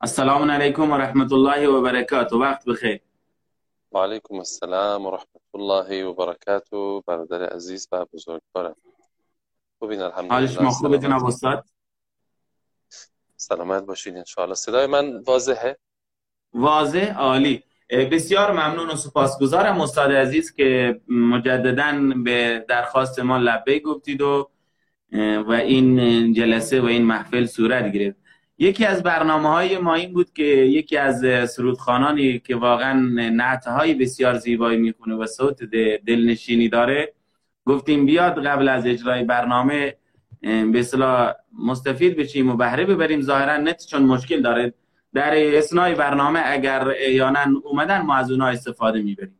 السلام علیکم و رحمت الله و برکاته. وقت بخیر. و علیکم السلام و رحمت الله و برکاته. برادر عزیز و بزرگوارم. خوبین الحمدلله. حال شما خوبه جناب استاد؟ سلامت باشید انشاءالله. صدای من واضحه؟ واضح عالی. بسیار ممنون و سپاسگزارم استاد عزیز که مجددا به درخواست ما لبه گفتید و و این جلسه و این محفل صورت گرفت. یکی از برنامه های ما این بود که یکی از سرودخانانی که واقعا نعته های بسیار زیبایی می‌خونه و صوت دلنشینی داره گفتیم بیاد قبل از اجرای برنامه به اصطلاح مستفید بشیم و بهره ببریم. ظاهرا نت چون مشکل داره در اسنای برنامه اگر احیانا اومدن ما از اونها استفاده می‌بریم.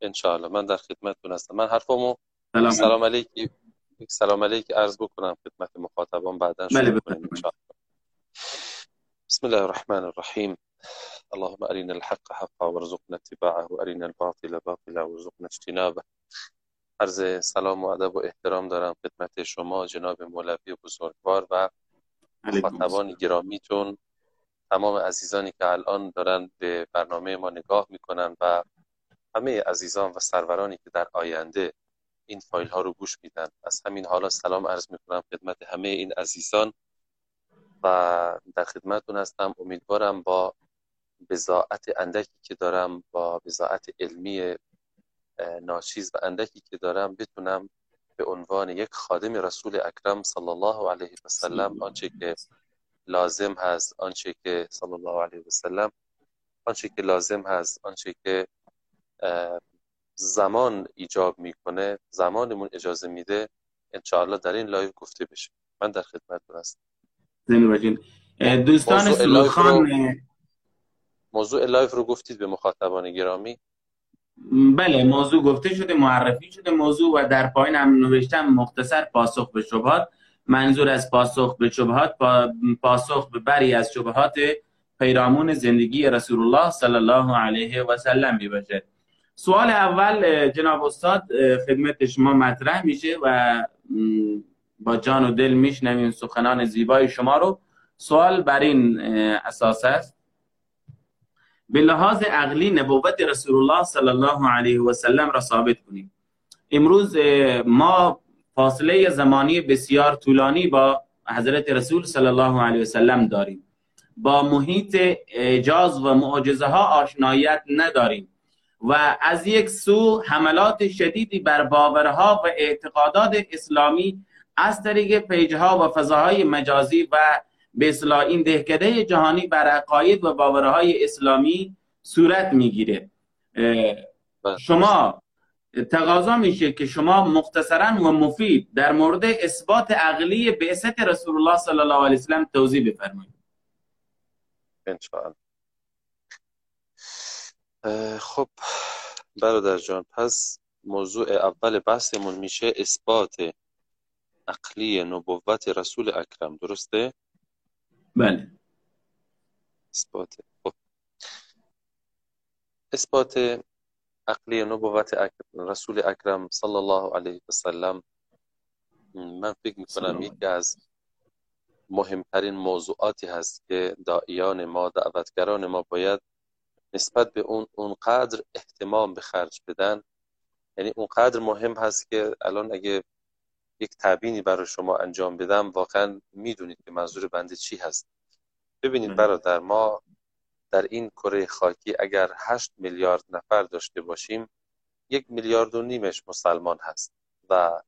انشاءالله. من در خدمتتون هستم. من حرفمو سلام, سلام علیکی سلام علیک. عرض بکنم خدمت مخاطبان بعدا بله بسم الله الرحمن الرحیم. اللهم ارنا الحق حقا وارزقنا اتباعه ارنا الباطل باطلا وارزقنا اجتنابه. عرض سلام و ادب و احترام دارم خدمت شما جناب مولوی بزرگوار و مخاطبان گرامیتون. تمام عزیزانی که الان دارن به برنامه ما نگاه می‌کنن و همه عزیزان و سرورانی که در آینده این فایل ها رو گوش میدن. از همین حالا سلام عرض می‌کنم خدمت همه این عزیزان و در خدمتون هستم. امیدوارم با بزاعت اندکی که دارم با بزاعت علمی ناچیز و اندکی که دارم بتونم به عنوان یک خادم رسول اکرم صلی الله علیه و سلم آنچه که لازم هست آنچه که صلی الله علیه و سلم آنچه که لازم هست آنچه که زمان ایجاب می‌کنه زمانمون اجازه میده انشاءالله در این live گفته بشه. من در خدمت هستم. دوستان سلوخان موضوع live رو گفتید به مخاطبان گرامی؟ بله موضوع گفته شده معرفی شده موضوع و در پایین هم نوشتم مختصر پاسخ به شبهات. منظور از پاسخ به شبهات پاسخ به بری از شبهات پیرامون زندگی رسول الله صلی الله علیه و سلم باشد سوال اول جناب استاد خدمت شما مطرح میشه و با جان و دل میشنویم سخنان زیبای شما رو. سوال بر این اساس است. به لحاظ عقلی نبوت رسول الله صلی الله علیه و سلم را ثابت کنیم. امروز ما فاصله زمانی بسیار طولانی با حضرت رسول صلی الله علیه و سلم داریم. با محیط اعجاز و معجزه ها آشنایت نداریم. و از یک سو حملات شدیدی بر باورها و اعتقادات اسلامی از طریق پیجها و فضاهای مجازی و به اصلاح این دهکده جهانی بر عقاید و باورهای اسلامی صورت می‌گیره. شما تقاضا میشه که شما مختصرا و مفید در مورد اثبات عقلی بعثت رسول الله صلی الله علیه وسلم توضیح بفرمایید. خب برادر جان پس موضوع اول بحثمون میشه اثبات عقلی نبوت رسول اکرم درسته؟ بله. اثبات. خب. اثبات عقلی نبوت اکرم رسول اکرم صلی الله علیه و سلم من فکر می‌کنم یکی از مهمترین موضوعاتی هست که دائیان ما دعوتگران ما باید نسبت به اون اونقدر احتمام به خرج بدن. یعنی اونقدر مهم هست که الان اگه یک تبینی برای شما انجام بدم واقعا می‌دونید که منظور بنده چی هست. ببینید برادر ما در این کره خاکی اگر هشت میلیارد نفر داشته باشیم یک میلیارد و نیمش مسلمان هست. و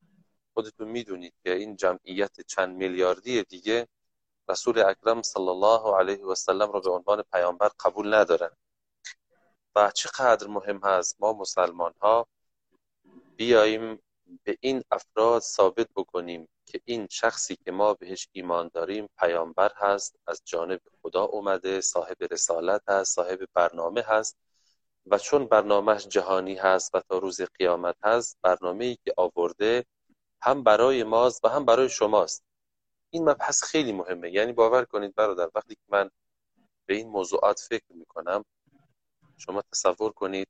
خودتون می‌دونید که این جمعیت چند میلیاردی دیگه رسول اکرم صلی الله علیه و سلم را به عنوان پیامبر قبول ندارن. و چقدر مهم هست ما مسلمان ها بیاییم به این افراد ثابت بکنیم که این شخصی که ما بهش ایمان داریم پیامبر هست از جانب خدا اومده صاحب رسالت هست صاحب برنامه هست و چون برنامهش جهانی هست و تا روز قیامت هست برنامه ای که آورده هم برای ماست و هم برای شماست. این مبحث خیلی مهمه. یعنی باور کنید برادر وقتی که من به این موضوعات فکر می‌کنم شما تصور کنید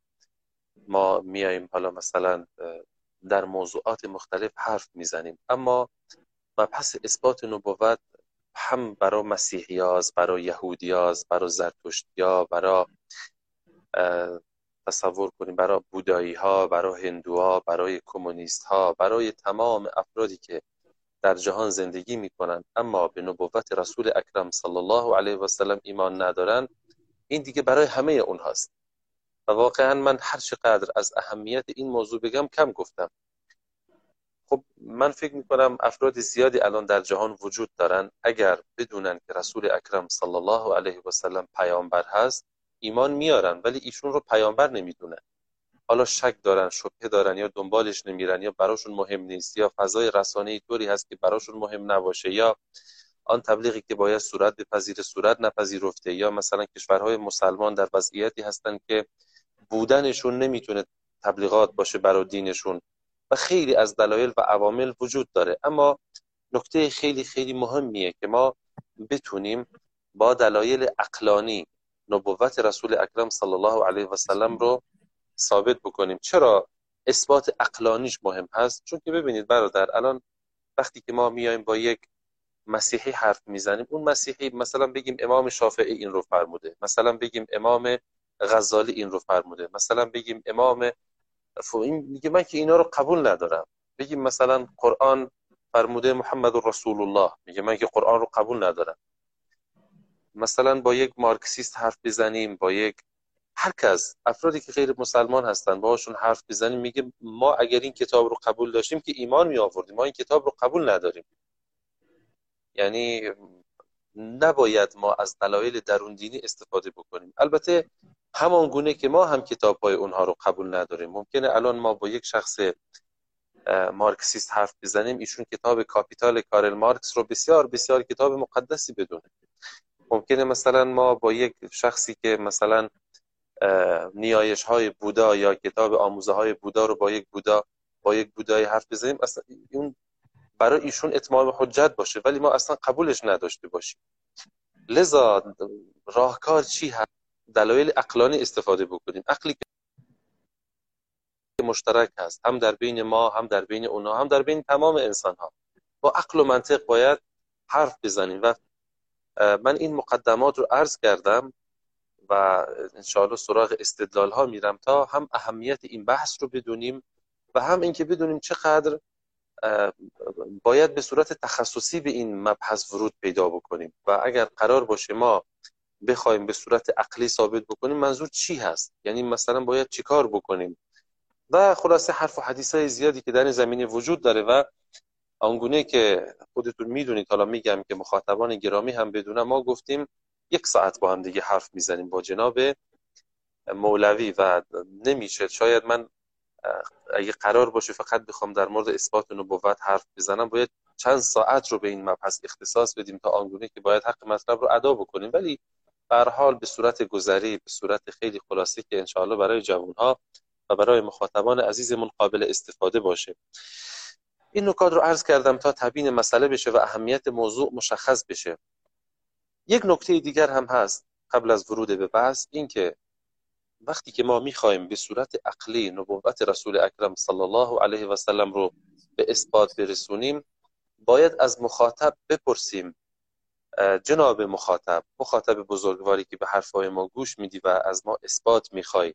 ما میاییم حالا مثلا در موضوعات مختلف حرف می‌زنیم اما مبحث اثبات نبوت هم برای مسیحی برای یهودی برای زرتشتی ها برای تصور کنیم برای بودایی ها برای هندوها برای کمونیست ها برای تمام افرادی که در جهان زندگی می‌کنن اما به نبوت رسول اکرم صلی الله علیه و سلم ایمان ندارن این دیگه برای همه اونهاست و واقعا من هر چقدر از اهمیت این موضوع بگم کم گفتم. خب من فکر می‌کنم افراد زیادی الان در جهان وجود دارن. اگر بدونن که رسول اکرم صلی الله علیه و سلم پیامبر هست ایمان میارن ولی ایشون رو پیامبر نمی‌دونن. حالا شک دارن شبهه دارن یا دنبالش نمیرن یا براشون مهم نیست یا فضای رسانه ای طوری هست که براشون مهم نباشه یا آن تبلیغی که باید صورت بپذیر صورت نپذیرفته یا مثلا کشورهای مسلمان در وضعیتی هستن که بودنشون نمی‌تونه تبلیغات باشه برای دینشون و خیلی از دلایل و عوامل وجود داره. اما نکته خیلی خیلی مهمیه که ما بتونیم با دلایل اقلانی نبوت رسول اکرم صلی الله علیه و سلم رو ثابت بکنیم. چرا؟ اثبات اقلانیش مهم هست. چون که ببینید برادر الان وقتی که ما میایم با یک مسیحی حرف می‌زنیم. اون مسیحی مثلا بگیم امام شافعی این رو فرموده. مثلا بگیم امام غزالی این رو فرموده. مثلا بگیم امام این میگه من که اینا رو قبول ندارم. بگیم مثلا قرآن فرموده محمد رسول الله میگه من که قرآن رو قبول ندارم. مثلا با یک مارکسیست حرف بزنیم با یک هر کس افرادی که غیر مسلمان هستن باهاشون حرف بزنیم. میگه ما اگر این کتاب رو قبول داشتیم که ایمان می آوردیم ما این کتاب رو قبول نداریم. یعنی نباید ما از دلایل درون دینی استفاده بکنیم. البته همان گونه که ما هم کتاب های اونها رو قبول نداریم. ممکنه الان ما با یک شخص مارکسیست حرف بزنیم ایشون کتاب کاپیتال کارل مارکس رو بسیار بسیار کتاب مقدسی بدونه. ممکنه مثلا ما با یک شخصی که مثلا نیایش های بودا یا کتاب آموزه های بودا رو با یک بودا با یک بودای حرف بزنیم اصلا اون برای ایشون اتمام حجت باشه ولی ما اصلا قبولش نداشته باشیم. لذا راهکار چی هست؟ دلایل اقلانی استفاده بکنیم. عقلی که مشترک هست هم در بین ما هم در بین اونا هم در بین تمام انسان ها با عقل و منطق باید حرف بزنیم و من این مقدمات رو عرض کردم و انشاءالله سراغ استدلال ها میرم تا هم اهمیت این بحث رو بدونیم و هم اینکه بدونیم چقدر باید به صورت تخصصی به این مبحث ورود پیدا بکنیم. و اگر قرار باشه ما بخوایم به صورت عقلی ثابت بکنیم منظور چی هست؟ یعنی مثلا باید چیکار بکنیم؟ و خلاصه حرف و حدیث های زیادی که در این زمینه وجود داره و آنگونه که خودتون می‌دونید حالا میگم که مخاطبان گرامی هم بدونم ما گفتیم یک ساعت با هم دیگه حرف می‌زنیم با جناب مولوی و نمیشه. شاید من اگه قرار باشه فقط بخوام در مورد اثبات نبوت حرف بزنم باید چند ساعت رو به این مبحث اختصاص بدیم تا آنگونه که باید حق مطلب رو ادا بکنیم. ولی به حال به صورت گذری به صورت خیلی خلاصه که انشاءالله برای جوانها و برای مخاطبان عزیزمون قابل استفاده باشه. این نکات رو عرض کردم تا تبیین مسئله بشه و اهمیت موضوع مشخص بشه. یک نکته دیگر هم هست قبل از ورود به بحث این که وقتی که ما می‌خوایم به صورت عقلی نبوت رسول اکرم صلی الله علیه و سلم رو به اثبات برسونیم باید از مخاطب بپرسیم جناب مخاطب مخاطب بزرگواری که به حرفای ما گوش میدی و از ما اثبات می‌خوای.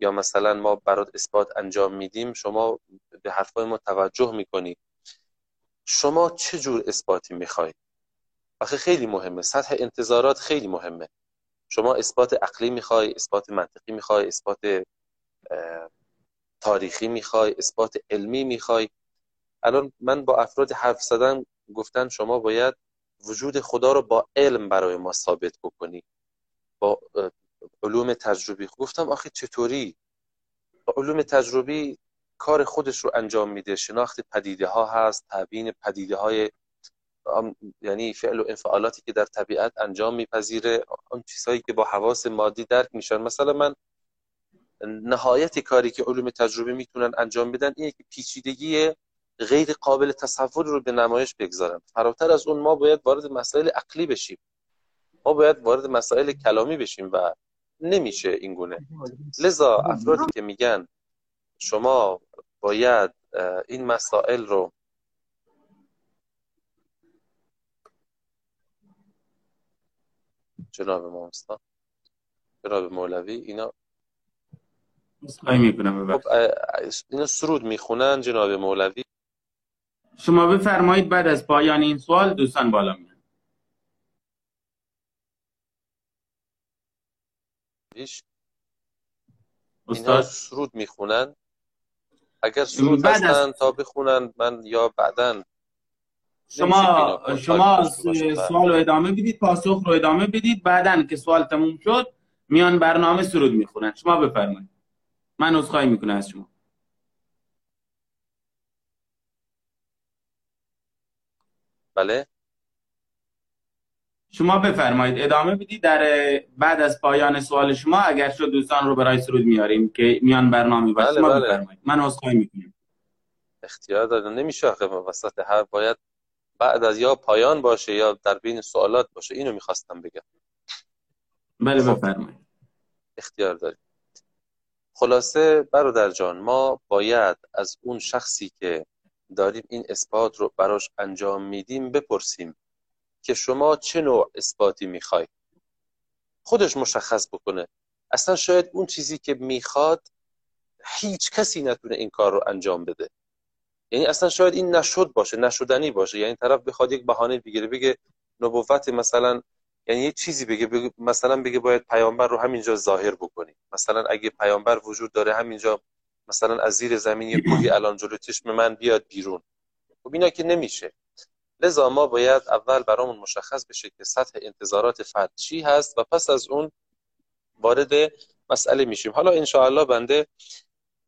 یا مثلا ما برات اثبات انجام میدیم شما به حرفای ما توجه می‌کنی. شما چه جور اثباتی می‌خوای؟ آخه خیلی مهمه سطح انتظارات خیلی مهمه. شما اثبات عقلی می‌خوای اثبات منطقی می‌خوای اثبات تاریخی می‌خوای اثبات علمی می‌خوای. الان من با افراد حرف زدن گفتن شما باید وجود خدا رو با علم برای ما ثابت بکنی. با علوم تجربی. گفتم آخه چطوری؟ با علوم تجربی کار خودش رو انجام میده. شناخت پدیده ها هست تبیین پدیده های یعنی فعل و انفعالاتی که در طبیعت انجام میپذیره آن چیزهایی که با حواس مادی درک میشن. مثلا من نهایت کاری که علوم تجربی می‌تونن انجام بدن اینه که پیچیدگی غیر قابل تصور رو به نمایش بگذارن. فراتر از اون ما باید وارد مسائل عقلی بشیم. ما باید وارد مسائل کلامی بشیم و نمیشه این گونه. لذا افرادی که میگن شما باید این مسائل رو جناب ما جناب مولوی اینا می‌کنم خب اینا سرود می‌خونن جناب مولوی. شما بفرمایید بعد از پایان این سوال دوستان بالا میان اینا سرود می‌خونن. اگر سرود هستن تا بخونن من یا بعدا شما شما سوال رو ادامه بدید پاسخ رو ادامه بدید. بعدا که سوال تموم شد میان برنامه سرود می‌خونن. شما بفرمایید. من عذرخواهی می‌کنم از شما. بله. شما بفرمایید. ادامه بدید در بعد از پایان سوال شما اگر شد دوستان رو برای سرود میاریم که میان برنامه بله شما بله. بفرمایید. من عذرخواهی می‌کنم. اختیار داره نمیشه آخه وسط هر باید بعد از یا پایان باشه یا در بین سوالات باشه اینو می‌خواستم بگم. بله. بفرمایید. اختیار داریم خلاصه برادر جان ما باید از اون شخصی که داریم این اثبات رو براش انجام میدیم بپرسیم که شما چه نوع اثباتی می‌خوای؟ خودش مشخص بکنه. اصلا شاید اون چیزی که می‌خواد هیچ کسی نتونه این کار رو انجام بده. یعنی اصلا شاید این نشد باشه نشدنی باشه. یعنی طرف بخواد یک بهانه بگیره بگه نبوت مثلا یعنی یه چیزی بگه, بگه مثلا بگه باید پیامبر رو همینجا ظاهر بکنی. مثلا اگه پیامبر وجود داره همینجا مثلا از زیر زمین یه کوهی الان جلو چشم من بیاد بیرون. خب اینا که نمیشه. لذا ما باید اول برامون مشخص بشه که سطح انتظارات فرد چی هست و پس از اون وارد مسئله میشیم. حالا انشاءالله بنده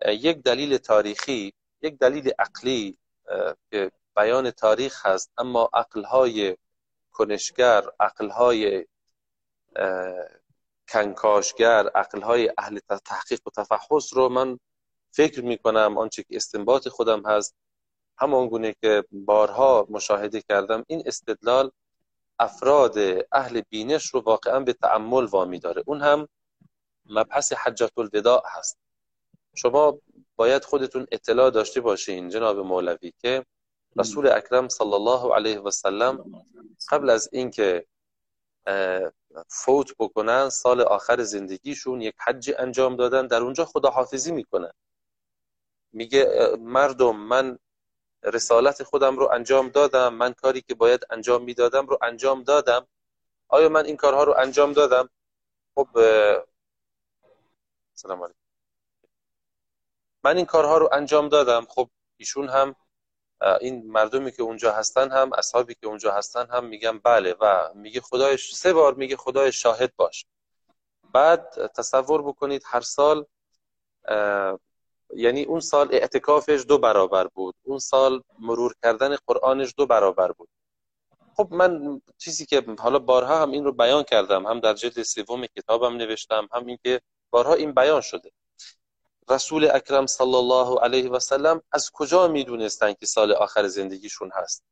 یک دلیل تاریخی یک دلیل عقلی که بیان تاریخ هست اما عقلهای کنشگر عقلهای کنکاشگر عقلهای اهل تحقیق و تفحص رو من فکر می‌کنم آنچه که استنباط خودم هست همان گونه که بارها مشاهده کردم این استدلال افراد اهل بینش رو واقعا به تعمل وامی داره. اون هم مبحث حجت الوداع هست. شما باید خودتون اطلاع داشته باشین جناب مولوی که رسول اکرم صلی الله علیه و سلم قبل از اینکه فوت بکنن سال آخر زندگیشون یک حج انجام دادن. در اونجا خداحافظی می‌کنن میگه مردم من رسالت خودم رو انجام دادم من کاری که باید انجام می‌دادم رو انجام دادم. آیا من این کارها رو انجام دادم؟ خب سلام علیکم. من این کارها رو انجام دادم. خب ایشون هم این مردمی که اونجا هستن هم اصحابی که اونجا هستن هم میگن بله و میگه خدای سه بار میگه خدای شاهد باش. بعد تصور بکنید هر سال یعنی اون سال اعتکافش دو برابر بود. اون سال مرور کردن قرآنش دو برابر بود. خب من چیزی که حالا بارها هم این رو بیان کردم هم در جلد سوم کتابم نوشتم هم اینکه بارها این بیان شده. رسول اکرم صلی الله علیه و سلم از کجا می‌دونستن که سال آخر زندگیشون هست؟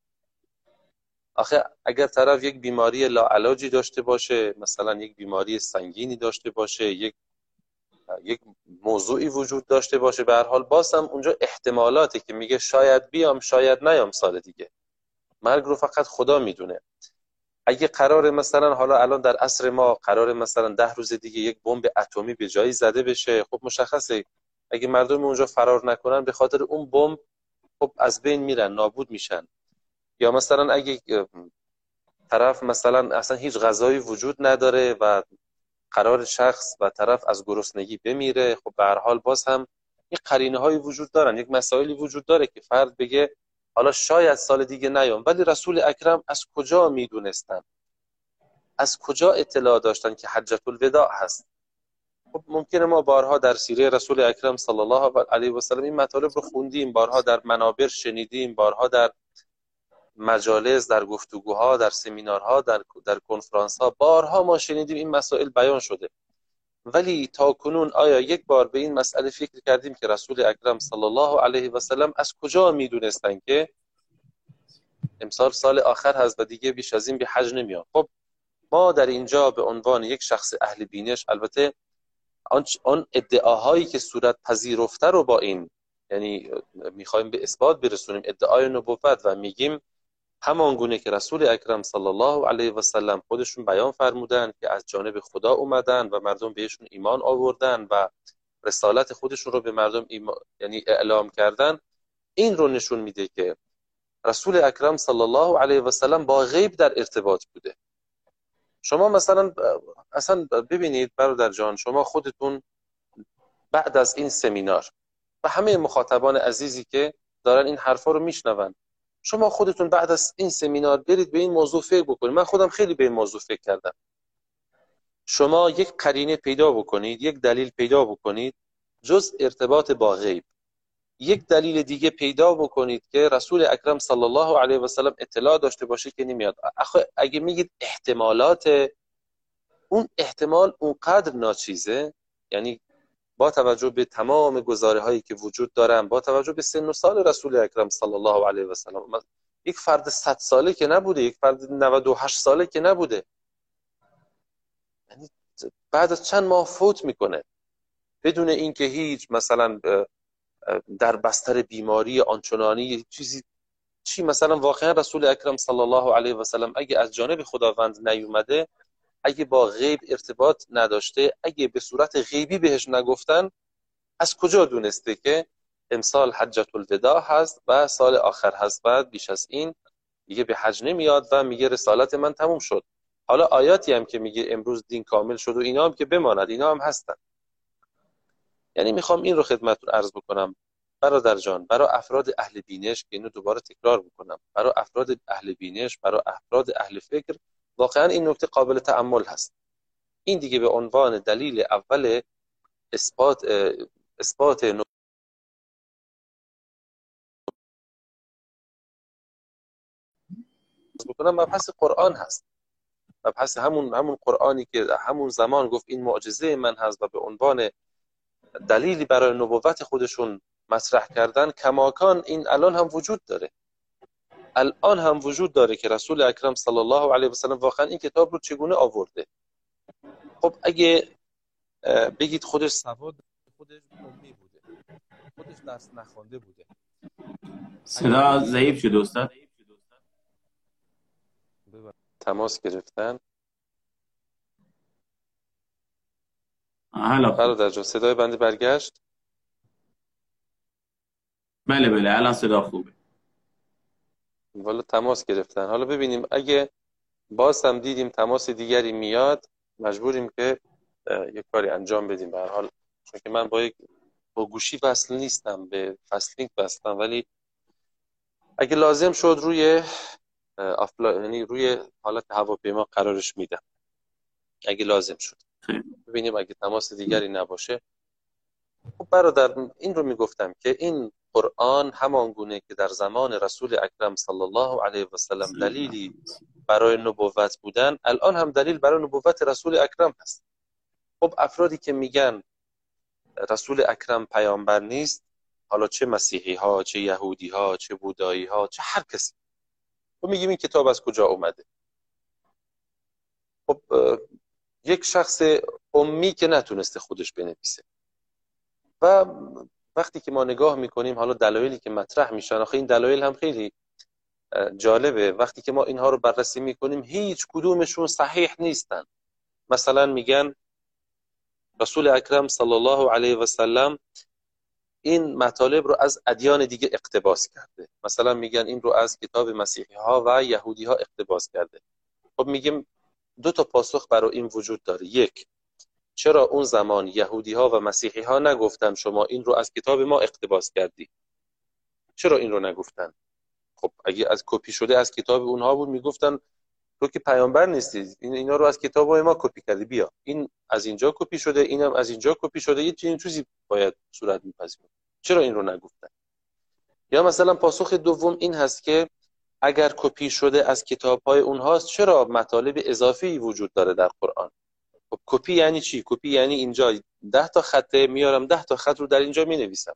آخه اگر طرف یک بیماری لاعلاجی داشته باشه مثلا یک بیماری سنگینی داشته باشه یک یک موضوعی وجود داشته باشه به هر حال بازم اونجا احتمالاتی که میگه شاید بیام شاید نیام سال دیگه. مرگ رو فقط خدا می‌دونه. اگه قرار مثلا حالا الان در عصر ما قرار مثلا ده روز دیگه یک بمب اتمی به جایی زده بشه خب مشخصه. اگه مردم اونجا فرار نکنن به خاطر اون بمب خب از بین میرن نابود میشن. یا مثلا اگه طرف مثلا اصلا هیچ غذایی وجود نداره و قرار شخص و طرف از گرسنگی بمیره خب به هر حال باز هم یک قرینه هایی وجود دارن یک مسائلی وجود داره که فرد بگه حالا شاید سال دیگه نیام ولی رسول اکرم از کجا می‌دونستن؟ از کجا اطلاع داشتن که حجت الوداع هست؟ خب ممکنه ما بارها در سیره رسول اکرم صلی الله علیه و سلم این مطالب رو خوندیم بارها در منابر شنیدیم بارها در مجالس در گفتگوها در سمینارها در در کنفرانس ها بارها ما شنیدیم این مسائل بیان شده. ولی تا کنون آیا یک بار به این مسئله فکر کردیم که رسول اکرم صلی الله علیه و سلم از کجا می‌دونستن که امسال سال آخر هست و دیگه بیش از این به حج نمیاد خب ما در اینجا به عنوان یک شخص اهل بینش البته آن ادعاهایی که صورت پذیرفته رو با این یعنی می‌خوایم به اثبات برسونیم ادعای نبوت و میگیم همان گونه که رسول اکرم صلی الله علیه و سلم خودشون بیان فرمودن که از جانب خدا اومدن و مردم بهشون ایمان آوردن و رسالت خودشون رو به مردم یعنی اعلام کردن این رو نشون میده که رسول اکرم صلی الله علیه و سلم با غیب در ارتباط بوده. شما مثلا اصلا ببینید برادر جان شما خودتون بعد از این سمینار و همه مخاطبان عزیزی که دارن این حرفا رو میشنون شما خودتون بعد از این سمینار برید به این موضوع فکر بکنید. من خودم خیلی به این موضوع فکر کردم. شما یک قرینه پیدا بکنید یک دلیل پیدا بکنید جز ارتباط با غیب. یک دلیل دیگه پیدا بکنید که رسول اکرم صلی الله علیه و سلم اطلاع داشته باشه که نمیاد. اگه میگید احتمالات اون احتمال اونقدر ناچیزه یعنی با توجه به تمام گزاره هایی که وجود دارن با توجه به سن و سال رسول اکرم صلی الله علیه و سلم یک فرد 100 ساله که نبوده یک فرد 98 ساله که نبوده. یعنی بعد از چند ماه فوت می‌کنه. بدون اینکه هیچ مثلا در بستر بیماری آنچنانی چیزی چی مثلا واقعا رسول اکرم صلی الله علیه و سلم اگه از جانب خداوند نیومده اگه با غیب ارتباط نداشته اگه به صورت غیبی بهش نگفتن از کجا دونسته که امسال حجت الوداع هست و سال آخر هست و بیش از این دیگه به حج نمیاد و میگه رسالت من تموم شد. حالا آیاتی هم که میگه امروز دین کامل شد و اینا هم که بماند اینا هم هستن. یعنی می‌خوام این رو خدمتتون عرض بکنم. برادر جان برای افراد اهل بینش که اینو دوباره تکرار بکنم. برای افراد اهل بینش برای افراد اهل فکر واقعا این نکته قابل تعمل هست. این دیگه به عنوان دلیل اول اثبات اثبات بکنم مبحث قرآن هست. مبحث همون همون قرآنی که همون زمان گفت این معجزه من هست و به عنوان دلیلی برای نبوت خودشون مطرح کردن کماکان این الان هم وجود داره. الان هم وجود داره که رسول اکرم صلی الله علیه و سلم واقعا این کتاب رو چگونه آورده؟ خب اگه بگید خودش سواد خودش امی بوده خودش درس نخوانده بوده. صدا ضعیف شد استاد. تماس گرفتن؟ حالا. برادر جان صدای بنده برگشت. بله بله الان صدا خوبه. والا تماس گرفتن. حالا ببینیم اگه باز هم دیدیم تماس دیگری میاد مجبوریم که یک کاری انجام بدیم. به هر حال چون که من با یک با گوشی وصل نیستم به فصلینک بستم ولی اگه لازم شد روی افلا... یعنی روی حالت هواپیما قرارش میدم. اگه لازم شد. ببینیم اگه تماس دیگری نباشه. خب برادر این رو می‌گفتم که این قرآن همان گونه که در زمان رسول اکرم صلی الله علیه و سلم دلیلی برای نبوت بودن الان هم دلیل برای نبوت رسول اکرم هست. خب افرادی که میگن رسول اکرم پیامبر نیست حالا چه مسیحی ها چه یهودی ها چه بودایی ها چه هر کسی. خب میگیم این کتاب از کجا اومده؟ خب یک شخص امی که نتونسته خودش بنویسه. و وقتی که ما نگاه می‌کنیم حالا دلایلی که مطرح میشن آخه این دلایل هم خیلی جالبه. وقتی که ما اینها رو بررسی می‌کنیم هیچ کدومشون صحیح نیستن. مثلا میگن رسول اکرم صلی الله علیه و سلم این مطالب رو از ادیان دیگه اقتباس کرده. مثلا میگن این رو از کتاب مسیحی ها و یهودی ها اقتباس کرده. خب میگیم دو تا پاسخ برای این وجود داره. یک چرا اون زمان یهودی ها و مسیحی ها نگفتن شما این رو از کتاب ما اقتباس کردی؟ چرا این رو نگفتن؟ خب اگه از کپی شده از کتاب اونها بود می‌گفتن تو که پیامبر نیستی. این اینا رو از کتاب ما کپی کردی. بیا. این از اینجا کپی شده اینم از اینجا کپی شده. یه چنین چیزی باید صورت میپذیره. چرا این رو نگفتن؟ یا مثلا پاسخ دوم این هست که اگر کپی شده از کتاب های اونهاست چرا مطالب اضافی وجود داره در قرآن؟ خب کپی یعنی چی؟ کپی یعنی اینجا ده تا خطه میارم ده تا خط رو در اینجا می نویسم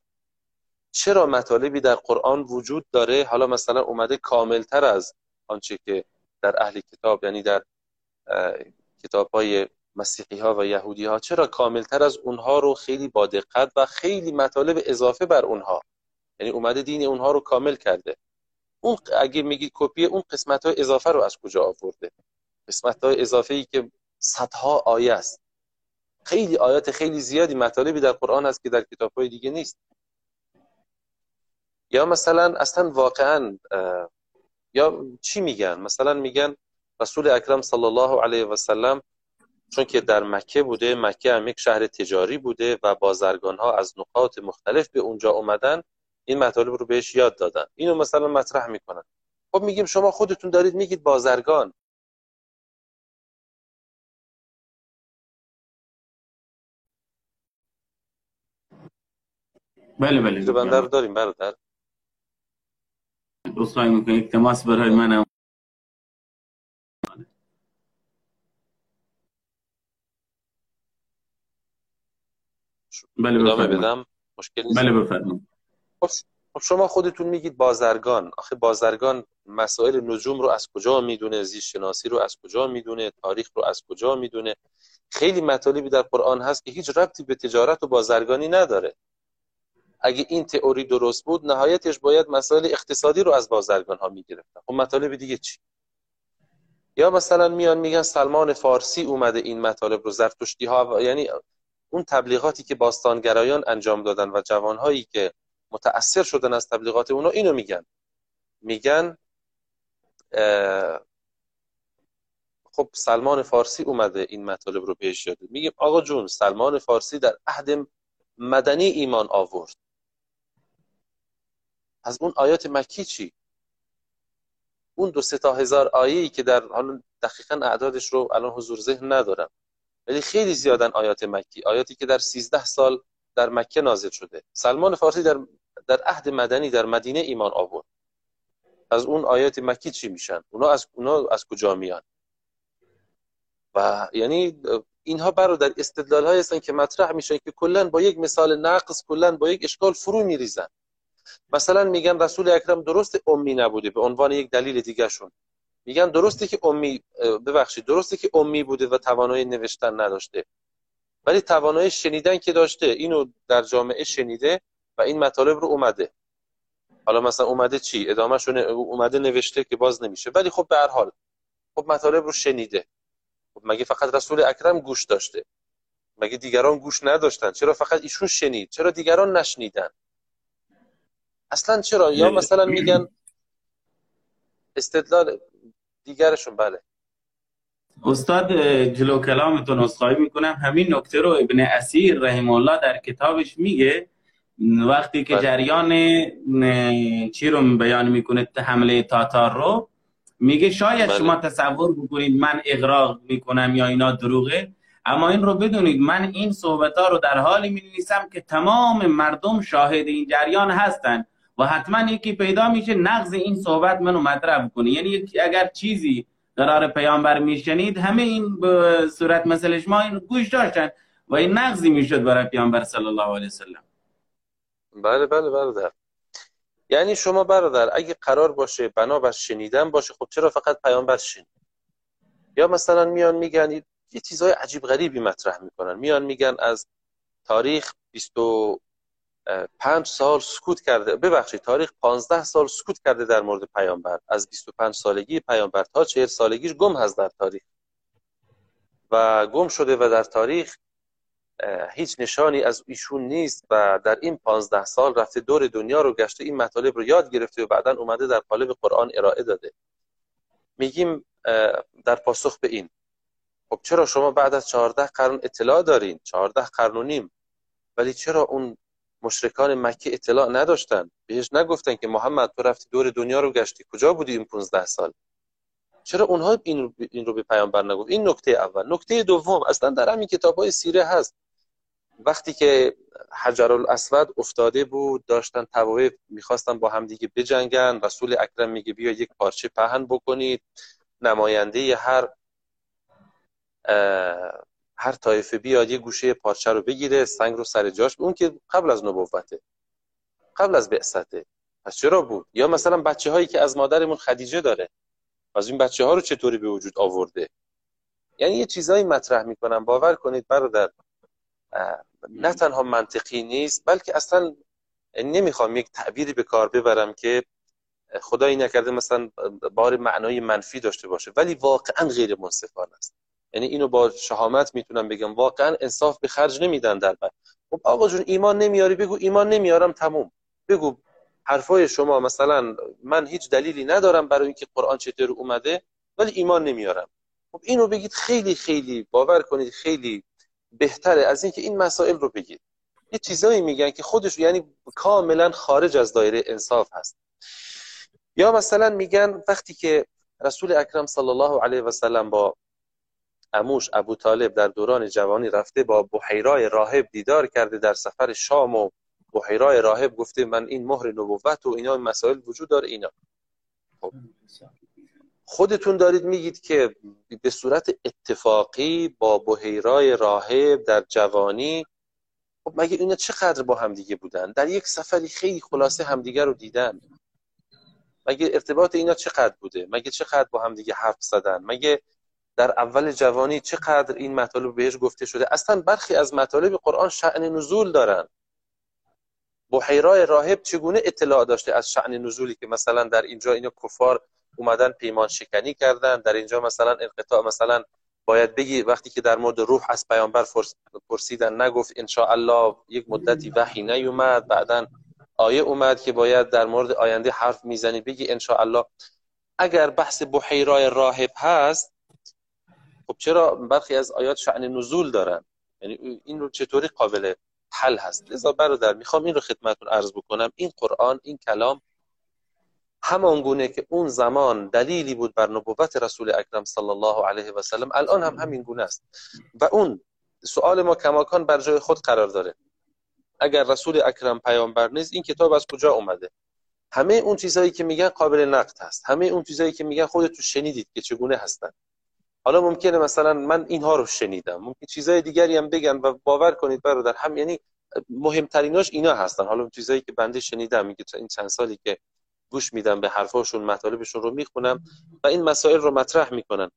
چرا مطالبی در قرآن وجود داره؟ حالا مثلا اومده کاملتر از آنچه که در اهل کتاب یعنی در کتاب های مسیحی ها و یهودی ها چرا کاملتر از اونها رو خیلی با دقت و خیلی مطالب اضافه بر اونها؟ یعنی اومده دین اونها رو کامل کرده. اون اگه میگی کپی اون قسمت های اضافه رو از کجا آورده؟ قسمت های اضافه ای که صدها آیه است. خیلی آیات خیلی زیادی مطالبی در قرآن هست که در کتاب های دیگه نیست. یا مثلا اصلا واقعا یا چی میگن؟ مثلا میگن رسول اکرم صلی الله علیه و سلم چون که در مکه بوده مکه هم یک شهر تجاری بوده و بازرگان ها از نقاط مختلف به اونجا اومدن این مطالب رو بهش یاد دادن. اینو مثلا مطرح می‌کنن. خب میگیم شما خودتون دارید میگید بازرگان. بله بله. بندر رو داریم برادر. اصلاحی می‌کنید تماس برای منم. بله بدم. مشکل نیست. بله بفرمایید. خب،, خب شما خودتون میگید بازرگان. آخه بازرگان مسائل نجوم رو از کجا می‌دونه؟ زیست شناسی رو از کجا می‌دونه؟ تاریخ رو از کجا می‌دونه؟ خیلی مطالبی در قرآن هست که هیچ ربطی به تجارت و بازرگانی نداره. اگه این تئوری درست بود نهایتش باید مسائل اقتصادی رو از بازرگان ها می‌گرفتن. خب مطالب دیگه چی؟ یا مثلا میان میگن سلمان فارسی اومده این مطالب رو زرتشتی ها یعنی اون تبلیغاتی که باستانگرایان انجام دادن و جوانهایی که متأثر شدن از تبلیغات اونا اینو میگن. میگن خب سلمان فارسی اومده این مطالب رو پیش داده میگیم آقا جون سلمان فارسی در عهد مدنی ایمان آورد. از اون آیات مکی چی؟ اون دو سه تا هزار آیه‌ای که در حالا دقیقا اعدادش رو الان حضور ذهن ندارم. ولی خیلی زیادن آیات مکی. آیاتی که در 13 سال در مکه نازل شده. سلمان فارسی در در عهد مدنی در مدینه ایمان آورد. از اون آیات مکی چی میشن؟ اونا از اونا از کجا میان؟ و یعنی اینها برادر استدلال های هستن که مطرح میشن که کلا با یک مثال ناقص کلا با یک اشکال فرو میریزن. مثلا میگن رسول اکرم درست امی نبوده به عنوان یک دلیل دیگه شون میگن درسته که امی ببخشید درسته که امی بوده و توانایی نوشتن نداشته. ولی توانایی شنیدن که داشته اینو در جامعه شنیده و این مطالب رو اومده. حالا مثلا اومده چی؟ ادامهشون اومده نوشته که باز نمیشه. ولی خب به هر حال خب مطالب رو شنیده. خب مگه فقط رسول اکرم گوش داشته؟ مگه دیگران گوش نداشتن؟ چرا فقط ایشون شنید؟ چرا دیگران نشنیدن؟ اصلا چرا؟ یا مثلا میگن استدلال دیگرشون بله. استاد جلو کلامتون اصخایی می‌کنم. همین نکته رو ابن اسیر رحم الله در کتابش میگه. وقتی که بله. جریان چی رو بیان می‌کنه حمله تاتار رو میگه شاید بله. شما تصور بکنید من اغراق می‌کنم یا اینا دروغه اما این رو بدونید من این صحبت ها رو در حالی می نویسم که تمام مردم شاهد این جریان هستند و حتما یکی پیدا میشه نقض این صحبت منو مطرح کنه یعنی اگر چیزی قرار پیامبر میشنید همه این صورت مثل شما این گوش داشتن و این نقضی می‌شد برای پیامبر صلی الله علیه وسلم بله بله برادر. یعنی شما برادر اگه قرار باشه بنا بر شنیدن باشه خب چرا فقط پیامبر شنید؟ یا مثلا میان میگن یه چیزای عجیب غریبی مطرح می‌کنن. میان میگن از تاریخ 25 سال سکوت کرده ببخشید تاریخ 15 سال سکوت کرده در مورد پیامبر. از 25 سالگی پیامبر تا 40 سالگیش گم هست در تاریخ. و گم شده و در تاریخ هیچ نشانی از ایشون نیست و در این 15 سال رفته دور دنیا رو گشته این مطالب رو یاد گرفته و بعدا اومده در قالب قرآن ارائه داده. میگیم در پاسخ به این. خب چرا شما بعد از 14 قرن اطلاع دارین؟ 14 قرن و نیم. ولی چرا اون مشرکان مکه اطلاع نداشتن؟ بهش نگفتن که محمد تو رفتی دور دنیا رو گشتی. کجا بودی این 15 سال؟ چرا اونها این رو به پیامبر نگفت؟ این نکته اول. نکته دوم اصلا در همین کتاب های سیره هست. وقتی که حجر الاسود افتاده بود داشتن توایف می‌خواستن با همدیگه بجنگن. رسول اکرم میگه بیا یک پارچه پهن بکنید. نماینده هر هر طایفه بیاد یه گوشه پارچه رو بگیره سنگ رو سر جاش. اون که قبل از نبوته. قبل از بعثته. پس چرا بود؟ یا مثلا بچه هایی که از مادرمون خدیجه داره. از این بچه ها رو چطوری به وجود آورده؟ یعنی یه چیزایی مطرح می‌کنم. باور کنید برادر. نه تنها منطقی نیست بلکه اصلا نمی‌خوام یک تعبیری به کار ببرم که خدایی نکرده مثلا بار معنای منفی داشته باشه ولی واقعا غیر منصفانه است. یعنی اینو با شهامت می‌تونم بگم واقعا انصاف به خرج نمیدن در بعد خب آقا جون ایمان نمیاری بگو ایمان نمیارم تموم. بگو حرفای شما مثلا من هیچ دلیلی ندارم برای اینکه قرآن چطور اومده ولی ایمان نمیارم. خب اینو بگید خیلی خیلی باور کنید خیلی بهتره از اینکه این مسائل رو بگید. یه چیزایی میگن که خودش یعنی کاملا خارج از دایره انصاف هست. یا مثلا میگن وقتی که رسول اکرم صلی الله علیه و سلم با اموش ابو طالب در دوران جوانی رفته با بحیرای راهب دیدار کرده در سفر شام و بحیرای راهب گفته من این مهر نبوت و اینا مسائل وجود داره اینا. خب. خودتون دارید میگید که به صورت اتفاقی با بحیرای راهب در جوانی خب مگه اینا چقدر با همدیگه بودن؟ در یک سفری خیلی خلاصه همدیگه رو دیدن. مگه ارتباط اینا چقدر بوده؟ مگه چقدر با همدیگه حرف زدن؟ مگه در اول جوانی چقدر این مطالب بهش گفته شده؟ اصلا برخی از مطالب قرآن شعن نزول دارن. بحیرای راهب چگونه اطلاع داشته از شعن نزولی که مثلا در اینجا اینا کفار اومدن پیمان شکنی کردن. در اینجا مثلا انقطاع مثلا باید بگی وقتی که در مورد روح از پیامبر پرسیدن نگفت ان الله یک مدتی وحی نیومد. بعدا آیه اومد که باید در مورد آینده حرف می‌زنی. بگی ان الله اگر بحث بحیرای راهب هست خب چرا برخی از آیات شعن نزول دارن؟ یعنی این رو چطوری قابل حل هست؟ لذا برادر می‌خوام این رو خدمتون عرض بکنم. این قرآن این کلام همان گونه که اون زمان دلیلی بود بر نبوت رسول اکرم صلی الله علیه و سلم الان هم همین گونه است. و اون سوال ما کماکان بر جای خود قرار داره. اگر رسول اکرم پیامبر نیست این کتاب از کجا اومده؟ همه اون چیزهایی که میگن قابل نقد هست. همه اون چیزهایی که میگن خودتون شنیدید که چگونه هستن. حالا ممکنه مثلا من اینها رو شنیدم. ممکن چیزهای دیگری هم بگن و باور کنید برادر. هم یعنی مهمتریناش اینا هستن. حالا چیزایی که بنده شنیدم میگه این چند سالی که گوش میدم به حرفاشون مطالبشون رو می‌خونم و این مسائل رو مطرح می‌کنن.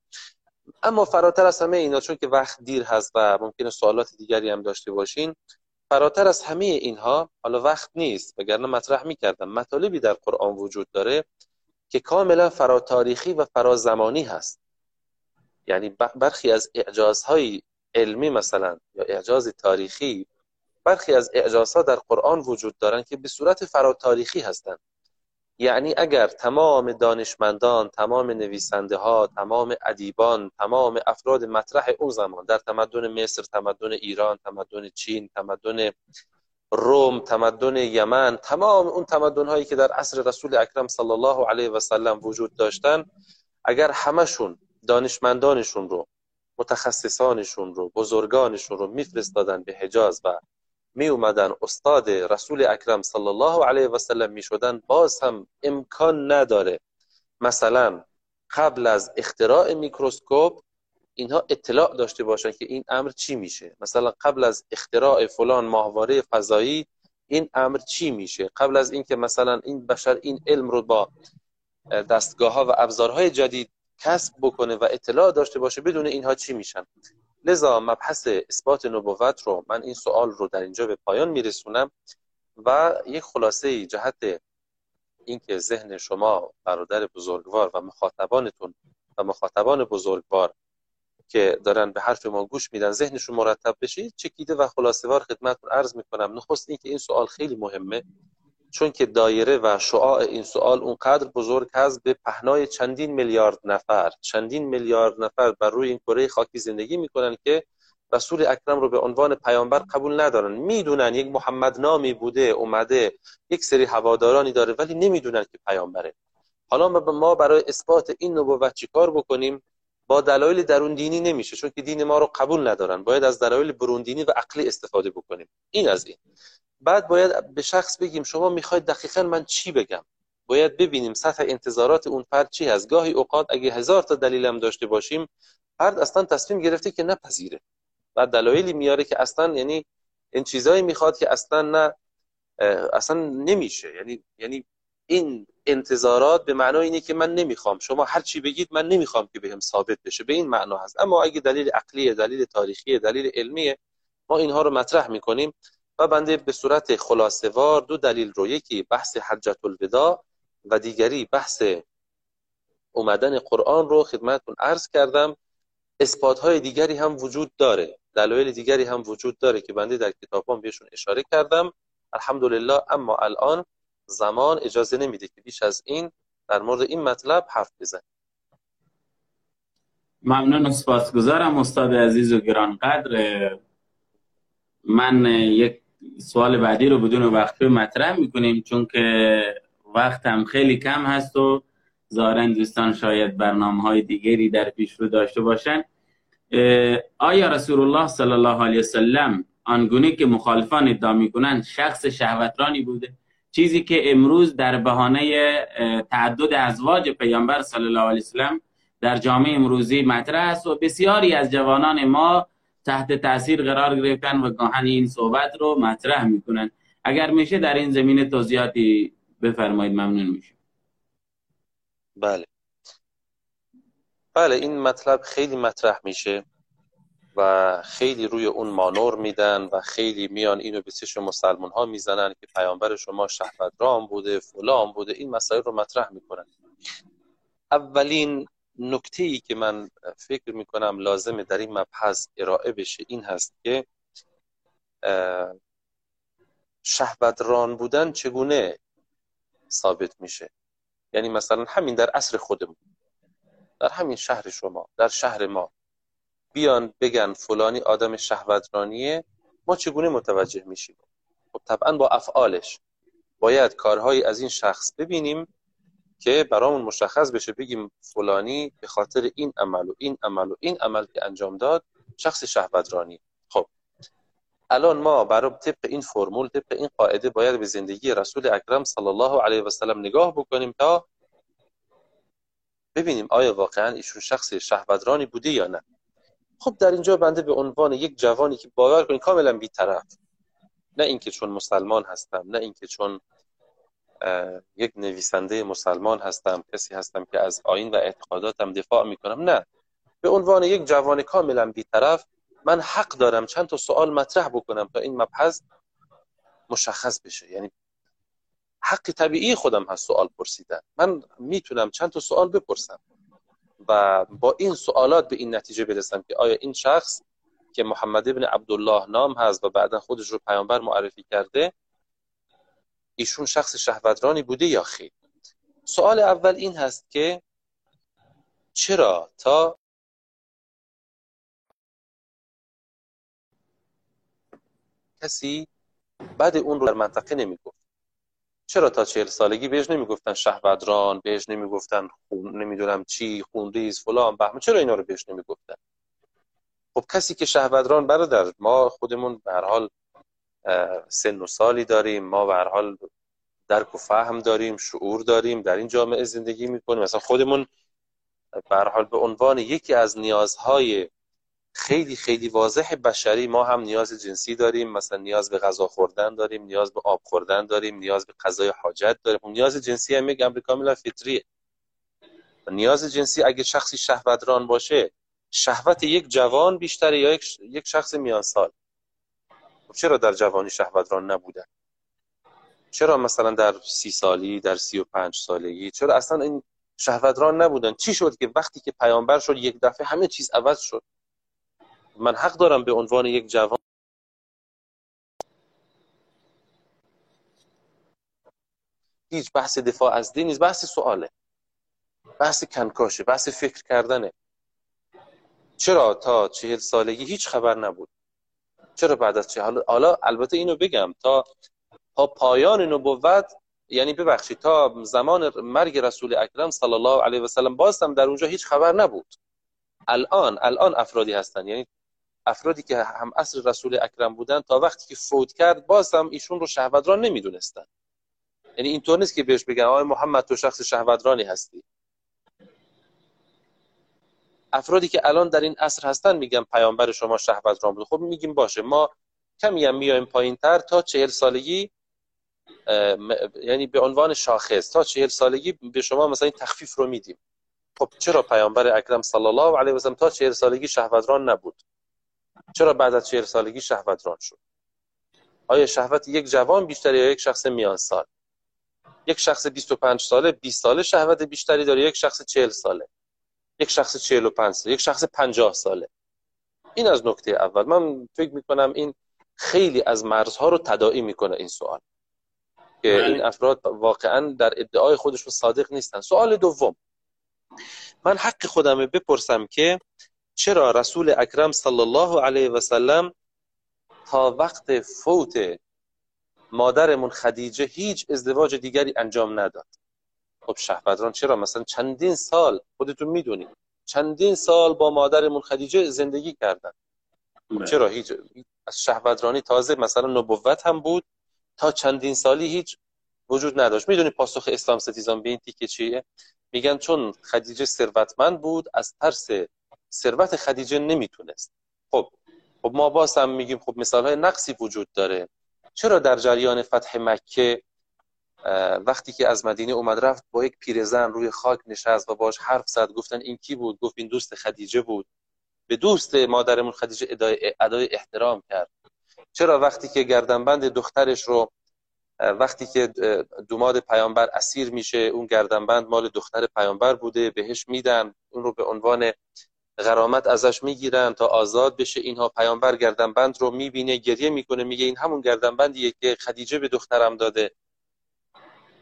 اما فراتر از همه اینا چون که وقت دیر هست و ممکنه سوالات دیگری هم داشته باشین فراتر از همه اینها حالا وقت نیست وگرنه مطرح می‌کردم مطالبی در قرآن وجود داره که کاملا فراتاریخی و فرازمانی هست. یعنی برخی از اعجازهای علمی مثلا یا اعجاز تاریخی برخی از اعجازها در قرآن وجود دارند که به صورت فراتاریخی هستند یعنی اگر تمام دانشمندان تمام نویسنده ها تمام ادیبان تمام افراد مطرح اون زمان در تمدن مصر تمدن ایران تمدن چین تمدن روم تمدن یمن تمام اون تمدن هایی که در عصر رسول اکرم صلی الله علیه و سلم وجود داشتن اگر همشون دانشمندانشون رو متخصصانشون رو بزرگانشون رو میفرستادن به حجاز و می اومدن استاد رسول اکرم صلی الله علیه و سلم می شدن باز هم امکان نداره. مثلا قبل از اختراع میکروسکوپ اینها اطلاع داشته باشن که این امر چی میشه. مثلا قبل از اختراع فلان ماهواره فضایی این امر چی میشه؟ قبل از اینکه مثلا این بشر این علم رو با دستگاه ها و ابزارهای جدید کسب بکنه و اطلاع داشته باشه بدون اینها چی میشن؟ لذا مبحث اثبات نبوت رو من این سوال رو در اینجا به پایان میرسونم و یک خلاصه جهت اینکه ذهن شما برادر بزرگوار و مخاطبانتون و مخاطبان بزرگوار که دارن به حرف ما گوش میدن ذهنشون مرتب بشه چکیده و خلاصه وار خدمتتون عرض می‌کنم. نخست اینکه این سوال خیلی مهمه. چون که دایره و شعاع این سوال اونقدر بزرگ هست به پهنای چندین میلیارد نفر چندین میلیارد نفر بر روی این کره خاکی زندگی می‌کنن که رسول اکرم رو به عنوان پیامبر قبول ندارن. می‌دونن یک محمد نامی بوده اومده یک سری هوادارانی داره ولی نمی‌دونن که پیامبره. حالا ما برای اثبات این نبوت چیکار بکنیم؟ با دلایل درون دینی نمیشه چون که دین ما رو قبول ندارن. باید از دلایل برون دینی و عقلی استفاده بکنیم. این از این. بعد باید به شخص بگیم شما می‌خواید دقیقا من چی بگم؟ باید ببینیم سطح انتظارات اون فرد چی هست. گاهی اوقات اگه هزار تا دلیلم داشته باشیم فرد اصلا تصمیم گرفته که نپذیره. و دلایلی میاره که اصلا یعنی این چیزایی می‌خواد که اصلا نه اصلا نمیشه. یعنی یعنی این انتظارات به معنای اینه که من نمی‌خوام. شما هر چی بگید من نمی‌خوام که بهم ثابت بشه. به این معنا هست. اما اگه دلیل عقلی دلیل تاریخی دلیل علمیه ما اینها رو مطرح می‌کنیم. و بنده به صورت خلاصه وار دو دلیل رو یکی بحث حجت الوداع و دیگری بحث اومدن قرآن رو خدمتتون عرض کردم. اثبات های دیگری هم وجود داره دلایل دیگری هم وجود داره که بنده در کتابام بهشون اشاره کردم. الحمدلله اما الان زمان اجازه نمیده که بیش از این در مورد این مطلب حرف بزنیم. ممنون و سپاسگزارم استاد عزیز و گرانقدر. من یک سوال بعدی رو بدون وقفه مطرح می‌کنیم چون که وقتم خیلی کم هست و ظاهرا دوستان شاید برنامه های دیگری در پیش رو داشته باشن. آیا رسول الله صلی الله علیه وسلم آنگونه که مخالفان ادعا می‌کنند شخص شهوترانی بوده؟ چیزی که امروز در بهانه تعدد ازواج پیامبر صلی الله علیه وسلم در جامعه امروزی مطرح است و بسیاری از جوانان ما تحت تاثیر قرار گرفتن و گاهن این صحبت رو مطرح می‌کنن. اگر میشه در این زمینه توضیحاتی بفرمایید ممنون میشه بله. بله این مطلب خیلی مطرح میشه و خیلی روی اون مانور میدن و خیلی میان اینو به چشم مسلمان ها می‌زنن که پیامبر شما شهوت رام بوده فلان بوده این مسائل رو مطرح می‌کنن. اولین نکته ای که من فکر می‌کنم لازمه در این مبحث ارائه بشه این هست که شهوت بودن چگونه ثابت میشه؟ یعنی مثلا همین در عصر خودمون در همین شهر شما در شهر ما بیان بگن فلانی آدم شهوترانیه ما چگونه متوجه میشیم؟ خب طبعا با افعالش باید کارهایی از این شخص ببینیم که برامون مشخص بشه بگیم فلانی به خاطر این عمل و این عمل و این عمل که انجام داد شخص شهوترانی. خب. الان ما برای طبق این فرمول طبق این قاعده باید به زندگی رسول اکرم صلی الله علیه و سلم نگاه بکنیم تا ببینیم آیا واقعا ایشون شخص شهوترانی بوده یا نه. خب در اینجا بنده به عنوان یک جوانی که باور کنید کاملا بی‌طرف. نه اینکه چون مسلمان هستم نه اینکه چون یک نویسنده مسلمان هستم کسی هستم که از آین و اعتقاداتم دفاع می‌کنم. نه. به عنوان یک جوان کاملا بیطرف من حق دارم چند تا سوال مطرح بکنم تا این مبحث مشخص بشه. یعنی حق طبیعی خودم هست سوال پرسیدن. من می‌تونم چند تا سوال بپرسم و با این سوالات به این نتیجه برسم که آیا این شخص که محمد ابن عبدالله نام هست و بعدا خودش رو پیامبر معرفی کرده ایشون شخص شهوترانی بوده یا خیر؟ سوال اول این هست که چرا تا کسی بعد اون رو در منطقه نمی‌گفت؟ چرا تا چهل سالگی بهش نمی‌گفتن شهوتران بهش نمی‌گفتن خون نمی‌دونم چی خونریز فلان بهمه چرا اینا رو بهش نمی‌گفتن؟ خب کسی که شهوتران برادر ما خودمون به هر حال سن و سالی داریم ما به حال درک و فهم داریم شعور داریم در این جامعه زندگی می‌کنیم. مثلا خودمون به حال به عنوان یکی از نیازهای خیلی خیلی واضح بشری ما هم نیاز جنسی داریم. مثلا نیاز به غذا خوردن داریم نیاز به آب خوردن داریم نیاز به غذای حاجت داریم. خب نیاز جنسی هم یک امر کاملا فطریه. نیاز جنسی اگه شخصی شهوتران باشه شهوت یک جوان بیشتره یا یک شخص میان سال خب چرا در جوانی شهوتران نبودن؟ چرا مثلا در سی سالی در سی و پنج سالگی چرا اصلا این شهوتران نبودن؟ چی شد که وقتی که پیامبر شد یک دفعه همه چیز عوض شد؟ من حق دارم به عنوان یک جوان هیچ بحث دفاع از دین نیست بحث سواله. بحث کنکاشه بحث فکر کردنه. چرا تا چهل سالگی هیچ خبر نبود؟ چرا بعد از چه؟ حالا البته اینو بگم تا تا پایان نبوت یعنی ببخشید تا زمان مرگ رسول اکرم صلی الله علیه و سلم باز هم در اونجا هیچ خبر نبود. الان الان افرادی هستن. یعنی افرادی که هم اصر رسول اکرم بودن تا وقتی که فوت کرد باز هم ایشون رو شهوتران نمی‌دونستن. یعنی اینطور نیست که بهش بگن آقای محمد تو شخص شهوترانی هستی. افرادی که الان در این عصر هستن میگن پیامبر شما شهوتران بود. خب میگیم باشه ما کمی هم میایم پایین تر تا چهل سالگی یعنی به عنوان شاخص تا چهل سالگی به شما مثلا این تخفیف رو میدیم. خب چرا پیامبر اکرم صلی الله علیه و سلم تا چهل سالگی شهوتران نبود؟ چرا بعد از چهل سالگی شهوتران شد؟ آیا شهوت یک جوان بیشتر یا یک شخص میان سال؟ یک شخص 25 ساله 20 ساله شهوت بیشتری داره یک شخص 40 ساله. یک شخص 45 ساله یک شخص 50 ساله. این از نکته اول. من فکر می‌کنم این خیلی از مرزها رو تداعی می‌کنه این سوال. که بله. این افراد واقعا در ادعای خودشون صادق نیستن. سوال دوم. من حق خودم بپرسم که چرا رسول اکرم صلی الله علیه و سلم تا وقت فوت مادرمون خدیجه هیچ ازدواج دیگری انجام نداد؟ خب شهبدران چرا؟ مثلا چندین سال خودتون می‌دونید چندین سال با مادرمون خدیجه زندگی کردن. چرا؟ هیچ از شهبدرانی تازه مثلا نبوت هم بود. تا چندین سالی هیچ وجود نداشت. می‌دونی پاسخ اسلام ستیزان به این تیکه چیه؟ میگن چون خدیجه ثروتمند بود از ترس ثروت خدیجه نمی‌تونست. خب خب ما باز هم میگیم خب مثال های نقصی وجود داره. چرا در جریان فتح مکه وقتی که از مدینه اومد رفت با یک پیرزن روی خاک نشست و باش حرف زد. گفتن این کی بود؟ گفت این دوست خدیجه بود. به دوست مادرمون خدیجه ادای احترام کرد. چرا وقتی که گردنبند دخترش رو وقتی که دوماد پیامبر اسیر میشه اون گردنبند مال دختر پیامبر بوده بهش میدن اون رو به عنوان غرامت ازش می‌گیرن تا آزاد بشه. اینها پیامبر گردنبند رو می‌بینه گریه می‌کنه میگه این همون گردنبندیه که خدیجه به دخترم داده.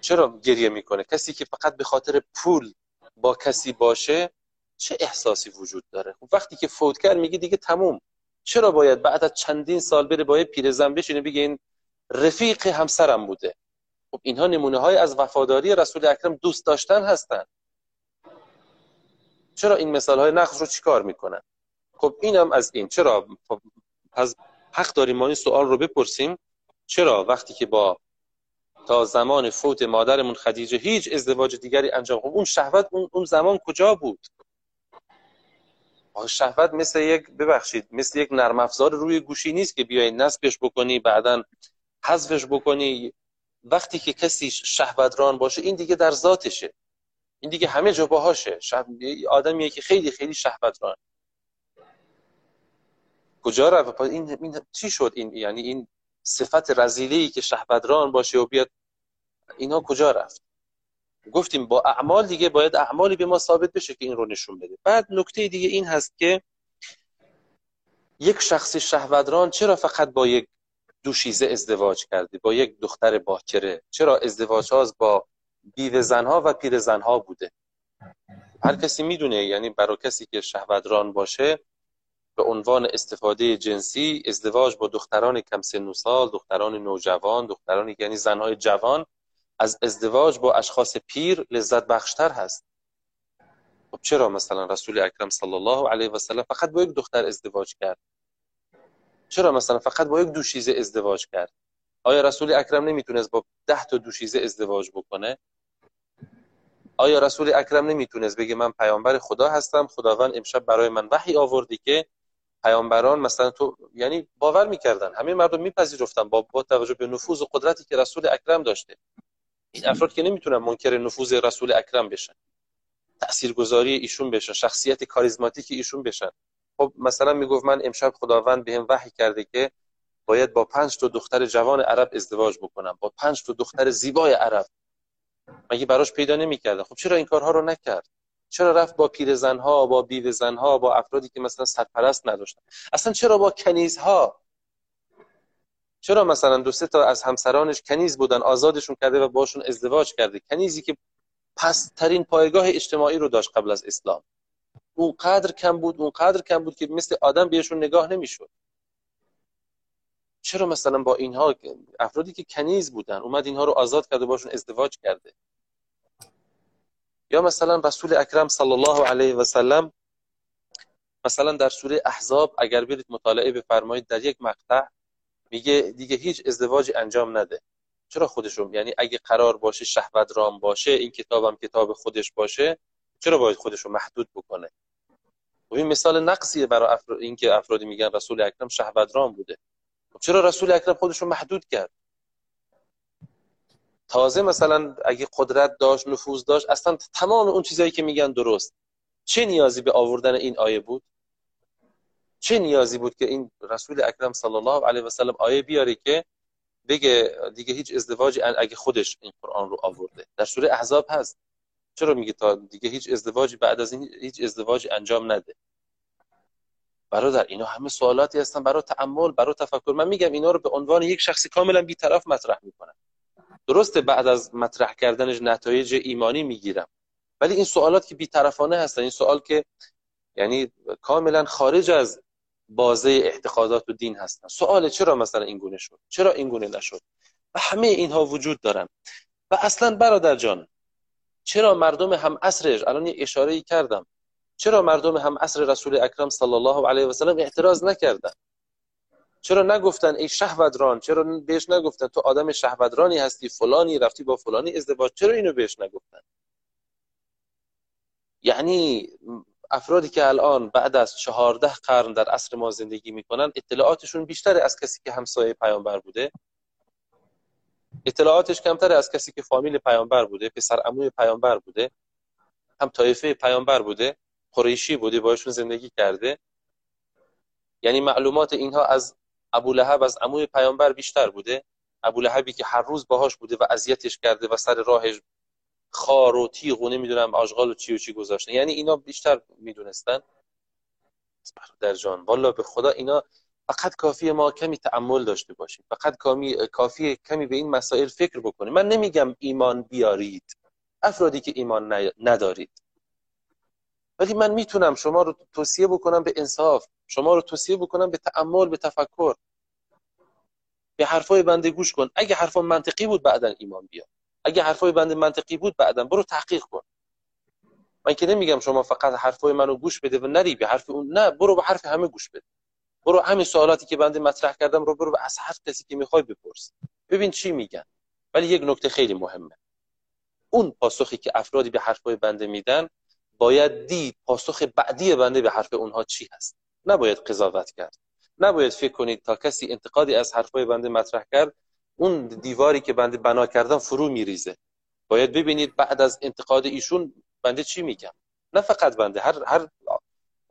چرا گریه می‌کنه؟ کسی که فقط به خاطر پول با کسی باشه چه احساسی وجود داره؟ خب وقتی که فوت کرد میگه دیگه تموم. چرا باید بعد از چندین سال بره با پیرزن بشینه بگه این رفیق همسرم بوده؟ خب اینها نمونه های از وفاداری رسول اکرم دوست داشتن هستن. چرا این مثال های نقص رو چیکار می‌کنن؟ خب اینم از این. چرا؟ پس حق داریم ما این سوال رو بپرسیم. چرا وقتی که با تا زمان فوت مادرمون خدیجه هیچ ازدواج دیگری انجام خب اون شهوت اون, اون زمان کجا بود؟ شهوت مثل یک ببخشید مثل یک نرم افزار روی گوشی نیست که بیای نصبش بکنی بعدا حذفش بکنی. وقتی که کسی شهوتران باشه این دیگه در ذاتشه. این دیگه همه جا باهاشه. آدمیه که خیلی خیلی شهوتران کجا رفت؟ این... این چی شد؟ این یعنی این صفت رزیلی که شهوتران باشه و بیاد اینا کجا رفت؟ گفتیم با اعمال دیگه باید اعمالی به ما ثابت بشه که این رو نشون بده. بعد نکته دیگه این هست که یک شخص شهوتران چرا فقط با یک دوشیزه ازدواج کرده؟ با یک دختر باکره. چرا ازدواج ها با بیوه زنها و پیر زنها بوده؟ هر کسی می‌دونه یعنی برای کسی که شهوتران باشه به عنوان استفاده جنسی ازدواج با دختران کم سن و سال دختران نوجوان دختران یعنی زنهای جوان از ازدواج با اشخاص پیر لذت بخشتر هست. خب چرا مثلا رسول اکرم صلی الله علیه و سلم فقط با یک دختر ازدواج کرد؟ چرا مثلا فقط با یک دوشیزه ازدواج کرد؟ آیا رسول اکرم نمی‌تونست با ده تا دوشیزه ازدواج بکنه؟ آیا رسول اکرم نمی‌تونست بگه من پیامبر خدا هستم خداوند امشب برای من وحی آوردی که پیامبران مثلا تو یعنی باور می‌کردن. همه مردم میپذیرفتن با با توجه به نفوذ و قدرتی که رسول اکرم داشته. این افراد که نمی‌تونن منکر نفوذ رسول اکرم بشن. تاثیرگذاری ایشون بشن. شخصیت کاریزماتیک ایشون بشن. خب مثلا می‌گفت من امشب خداوند بهم وحی کرده که باید با پنج تا دختر جوان عرب ازدواج بکنم. با پنج تا دختر زیبای عرب. مگه براش پیدا نمی‌کرده خب چرا این کارها رو نکرد؟ چرا رفت با پیرزنها با بیوه زنها با افرادی که مثلا سرپرست نداشتن؟ اصلا چرا با کنیزها؟ چرا مثلا دو سه تا از همسرانش کنیز بودن آزادشون کرده و باشون ازدواج کرده؟ کنیزی که پسترین پایگاه اجتماعی رو داشت قبل از اسلام. اونقدر کم بود اونقدر کم بود که مثل آدم بهشون نگاه نمی‌شد. چرا مثلا با اینها افرادی که کنیز بودن اومد اینها رو آزاد کرده باشون ازدواج کرده؟ یا مثلا رسول اکرم صلی الله علیه و سلم مثلا در سوره احزاب اگر برید مطالعه بفرمایید در یک مقطع میگه دیگه هیچ ازدواج انجام نده. چرا خودشون؟ یعنی اگه قرار باشه شهوت رام باشه این کتابم کتاب خودش باشه چرا باید خودشو محدود بکنه؟ و این مثال نقصیه برای افراد اینکه افرادی میگن رسول اکرم شهوت رام بوده. خب چرا رسول اکرم خودشو محدود کرد؟ تازه مثلا اگه قدرت داشت نفوذ داشت اصلا تمام اون چیزایی که میگن درست. چه نیازی به آوردن این آیه بود؟ چه نیازی بود که این رسول اکرم صلی الله علیه و سلم آیه بیاره که بگه دیگه هیچ ازدواجی اگه خودش این قرآن رو آورده؟ در سوره احزاب هست. چرا میگه تا دیگه هیچ ازدواجی بعد از این هیچ ازدواجی انجام نده؟ برادر اینا همه سوالاتی هستن برای تعمل برای تفکر. من میگم اینا رو به عنوان یک شخصی کاملا بیطرف مطرح می‌کنم درسته بعد از مطرح کردنش نتایج ایمانی می‌گیرم. ولی این سوالات که بیطرفانه هستن این سوال که یعنی کاملا خارج از بازه اعتقادات و دین هستن. سوال چرا مثلا این گونه شد؟ چرا این گونه نشد؟ و همه اینها وجود دارن. و اصلا برادر جان چرا مردم هم عصرش الان یه اشاره کردم. چرا مردم هم عصر رسول اکرم صلی الله علیه و سلم اعتراض نکردن؟ چرا نگفتن ای شهوتران چرا بهش نگفتن تو آدم شهوترانی هستی فلانی رفتی با فلانی ازدواج؟ چرا اینو بهش نگفتن؟ یعنی افرادی که الان بعد از چهارده قرن در عصر ما زندگی می‌کنن اطلاعاتشون بیشتر از کسی که همسایه پیامبر بوده. اطلاعاتش کمتر از کسی که فامیل پیامبر بوده پسر عموی پیامبر بوده هم طایفه پیامبر بوده قریشی بوده باشون زندگی کرده. یعنی معلومات اینها از ابو لهب از عموی پیامبر بیشتر بوده. ابو لهبی که هر روز باهاش بوده و اذیتش کرده و سر راهش خار و تیغ و نمی‌دونم آشغال و چی و چی گذاشته. یعنی اینا بیشتر می‌دونستن. در جان. والا به خدا اینا فقط کافی ما کمی تعمل داشته باشیم. فقط کمی کافی کمی به این مسائل فکر بکنیم. من نمیگم ایمان بیارید. افرادی که ایمان ندارید. ولی من می‌تونم شما رو توصیه بکنم به انصاف شما رو توصیه بکنم به تعمل به تفکر. به حرفای بنده گوش کن. اگه حرفا منطقی بود بعدا ایمان بیا. اگه حرفای بنده منطقی بود بعدا برو تحقیق کن. من که نمیگم شما فقط حرفای منو گوش بده و نری به حرف اون نه برو به حرف همه گوش بده. برو همین سوالاتی که بنده مطرح کردم رو برو از هر کسی که می‌خوای بپرس. ببین چی میگن. ولی یک نکته خیلی مهمه. اون پاسخی که افرادی به حرفای بنده میدن باید دید پاسخ بعدی بنده به حرف اونها چی هست. نباید قضاوت کرد. نباید فکر کنید تا کسی انتقادی از حرفای بنده مطرح کرد اون دیواری که بنده بنا کردم فرو میریزه. باید ببینید بعد از انتقاد ایشون بنده چی میگم. نه فقط بنده هر هر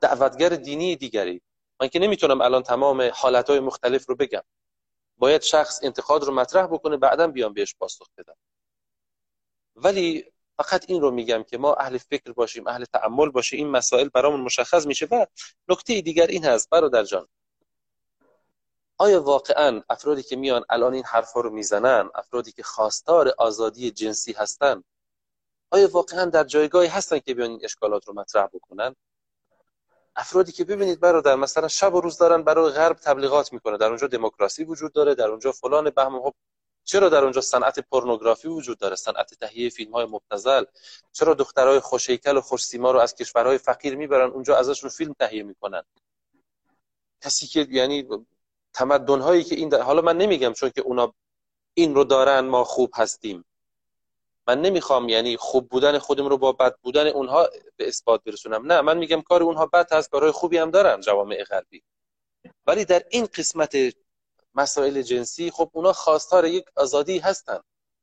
دعوتگر دینی دیگری. من که نمی‌تونم الان تمام حالتهای مختلف رو بگم. باید شخص انتقاد رو مطرح بکنه بعدا بیام بهش پاسخ بدم. ولی فقط این رو میگم که ما اهل فکر باشیم اهل تعمل باشیم این مسائل برامون مشخص میشه و نکته دیگر این هست. برادر جان آیا واقعا افرادی که میان الان این حرفا رو می‌زنن افرادی که خواستار آزادی جنسی هستن آیا واقعا در جایگاهی هستن که بیان این اشکالات رو مطرح بکنن؟ افرادی که ببینید برادر مثلا شب و روز دارن برای غرب تبلیغات می‌کنه. در اونجا دموکراسی وجود داره در اونجا فلان بهم خب چرا در اونجا صنعت پورنوگرافی وجود داره؟ صنعت تهیه فیلم های مبتذل. چرا دخترای خوشیکل و خوش سیما رو از کشورهای فقیر می‌برن اونجا ازشون فیلم تهیه می‌کنن؟ کسی که یعنی تمدن هایی که این حالا من نمیگم چون که اونا این رو دارن ما خوب هستیم. من نمی‌خوام یعنی خوب بودن خودم رو با بد بودن اونها به اثبات برسونم. نه من میگم کار اونها بد هست کارهای خوبی هم دارن جوامع غربی. ولی در این قسمت مسائل جنسی خب اونا خواستار یک آزادی هستن.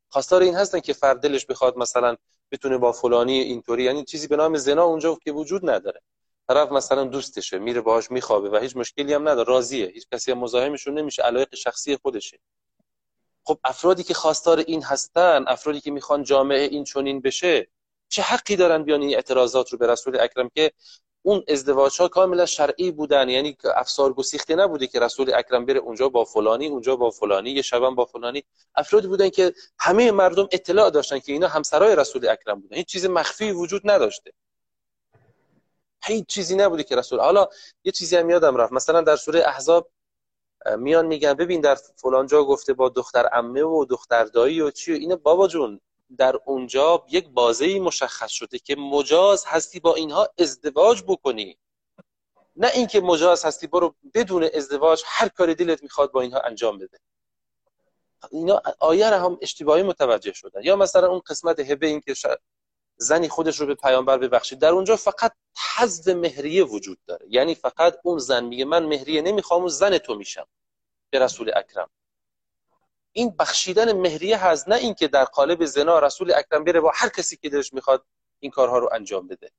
خواستار این هستن که فرد دلش بخواد مثلا بتونه با فلانی اینطوری یعنی چیزی به نام زنا اونجا که وجود نداره. طرف مثلا دوستشه میره باهاش میخوابه و هیچ مشکلی هم نداره راضیه. هیچ کسی هم مزاحمشون نمیشه علایق شخصی خودشه. خب افرادی که خواستار این هستن افرادی که می‌خوان جامعه این چنین بشه چه حقی دارن بیان این اعتراضات رو به رسول اکرم که اون ازدواج ها کاملا شرعی بودن. یعنی افسار گسیخته نبوده که رسول اکرم بره اونجا با فلانی اونجا با فلانی یه شبم با فلانی. افرادی بودن که همه مردم اطلاع داشتن که اینا همسرای رسول اکرم بودن. هیچ چیز مخفی وجود نداشته. هیچ چیزی نبوده که رسول. حالا یه چیزی هم یادم رفت. مثلا در سوره احزاب میان میگن ببین در فلان جا گفته با دختر عمه و دختر دایی و چی و اینو بابا جون در اونجا یک بازه مشخص شده که مجاز هستی با اینها ازدواج بکنی. نه اینکه مجاز هستی برو بدون ازدواج هر کاری دلت می‌خواد با اینها انجام بده. اینا آیه هم اشتباهی متوجه شدن. یا مثلا اون قسمت هبه این که زنی خودش رو به پیامبر ببخشید در اونجا فقط حذف مهریه وجود داره. یعنی فقط اون زن میگه من مهریه نمی‌خوام و زن تو میشم. به رسول اکرم. این بخشیدن مهریه هست نه اینکه در قالب زنا رسول اکرم بره با هر کسی که دلش می‌خواد این کارها رو انجام بده.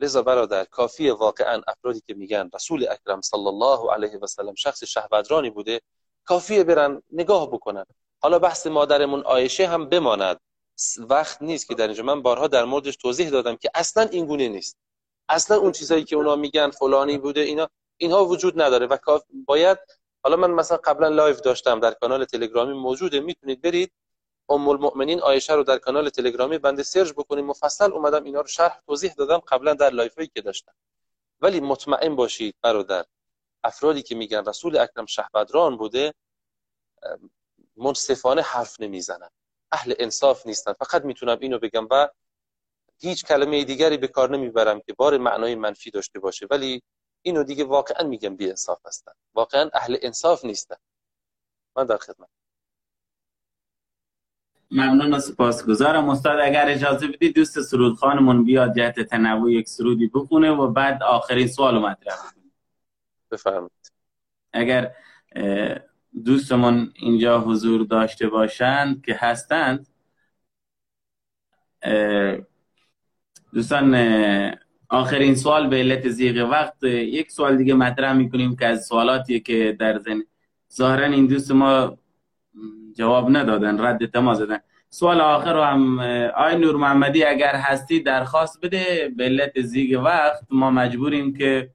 لذا برادر کافی واقعا افرادی که میگن رسول اکرم صلی الله علیه و سلم شخص شهوترانی بوده کافیه برن نگاه بکنن. حالا بحث مادرمون آیشه هم بماند. وقت نیست که در اینجا. من بارها در موردش توضیح دادم که اصلا این گونه نیست. اصلا اون چیزایی که اونا میگن فلانی بوده اینا اینها وجود نداره و باید حالا من مثلا قبلا live داشتم در کانال تلگرامی موجوده می‌تونید برید ام المؤمنین عایشه رو در کانال تلگرامی بنده search بکنید. مفصل اومدم اینا رو شرح توضیح دادم قبلا در live هایی که داشتم. ولی مطمئن باشید برادر افرادی که میگن رسول اکرم شهوتران بوده منصفانه حرف نمی‌زنن. اهل انصاف نیستن. فقط می‌تونم اینو بگم و هیچ کلمه دیگری به کار نمی‌برم که بار معنای منفی داشته باشه. ولی اینو دیگه واقعا میگم بی انصاف هستن. واقعا اهل انصاف نیستن. من در خدمت. ممنون و سپاسگزارم. استاد اگر اجازه بدید دوست سرود خانمون بیاد جهت تنوع یک سرودی بخونه و بعد آخرین سوال مطرح بفرمایید. اگر دوستمون اینجا حضور داشته باشند که هستند دوستان آخرین سوال به علت زیغ وقت یک سوال دیگه مطرح می‌کنیم که از سوالاتی که در زن ظاهرا این دوست ما جواب ندادن رد تماس دادن سوال آخر رو هم آی نور محمدی اگر هستی درخواست بده به علت زیگ وقت ما مجبوریم که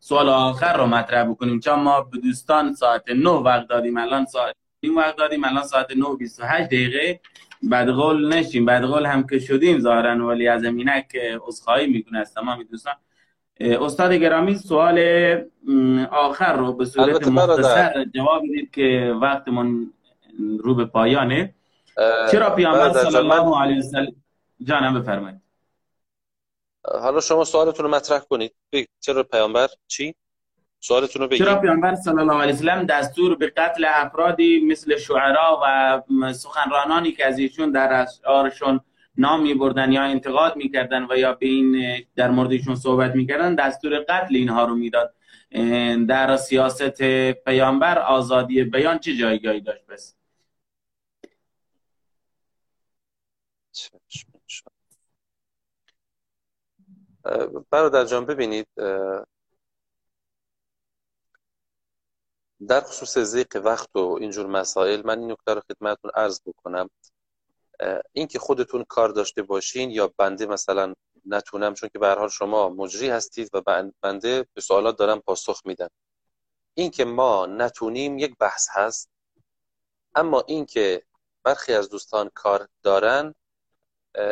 سوال آخر رو مطرح بکنیم. چون ما به دوستان ساعت 9 وقت دادیم الان ساعت این وقت دادیم الان ساعت 9 28 دقیقه. بعد قول نشیم. بعد قول هم که شدیم ظاهرا ولی از امینک عذرخواهی می‌کنه از تمام دوستان. استاد گرامی سوال آخر رو به صورت مختصر جواب بدید که وقتمون رو به پایانه. چرا پیامبر صلی الله علیه و سلم جانم بفرمایید. حالا شما سوالتون رو مطرح کنید. چرا پیامبر چی؟ سوالتون رو بگید. چرا پیامبر صلی الله علیه و سلم دستور به قتل افرادی مثل شعرا و سخنرانانی که از ایشون در اشعارشون نام می بردن یا انتقاد می‌کردن و یا به این در موردشون صحبت می‌کردن دستور قتل اینها رو می‌داد. در سیاست پیامبر آزادی بیان چه جایگاهی داشت بس برادر جان ببینید در خصوص زیق وقت و اینجور مسائل من این نکته رو خدمتتون عرض بکنم. اینکه خودتون کار داشته باشین یا بنده مثلا نتونم چون که به حال شما مجری هستید و بنده به سوالات دارم پاسخ میدم اینکه ما نتونیم یک بحث هست اما اینکه برخی از دوستان کار دارن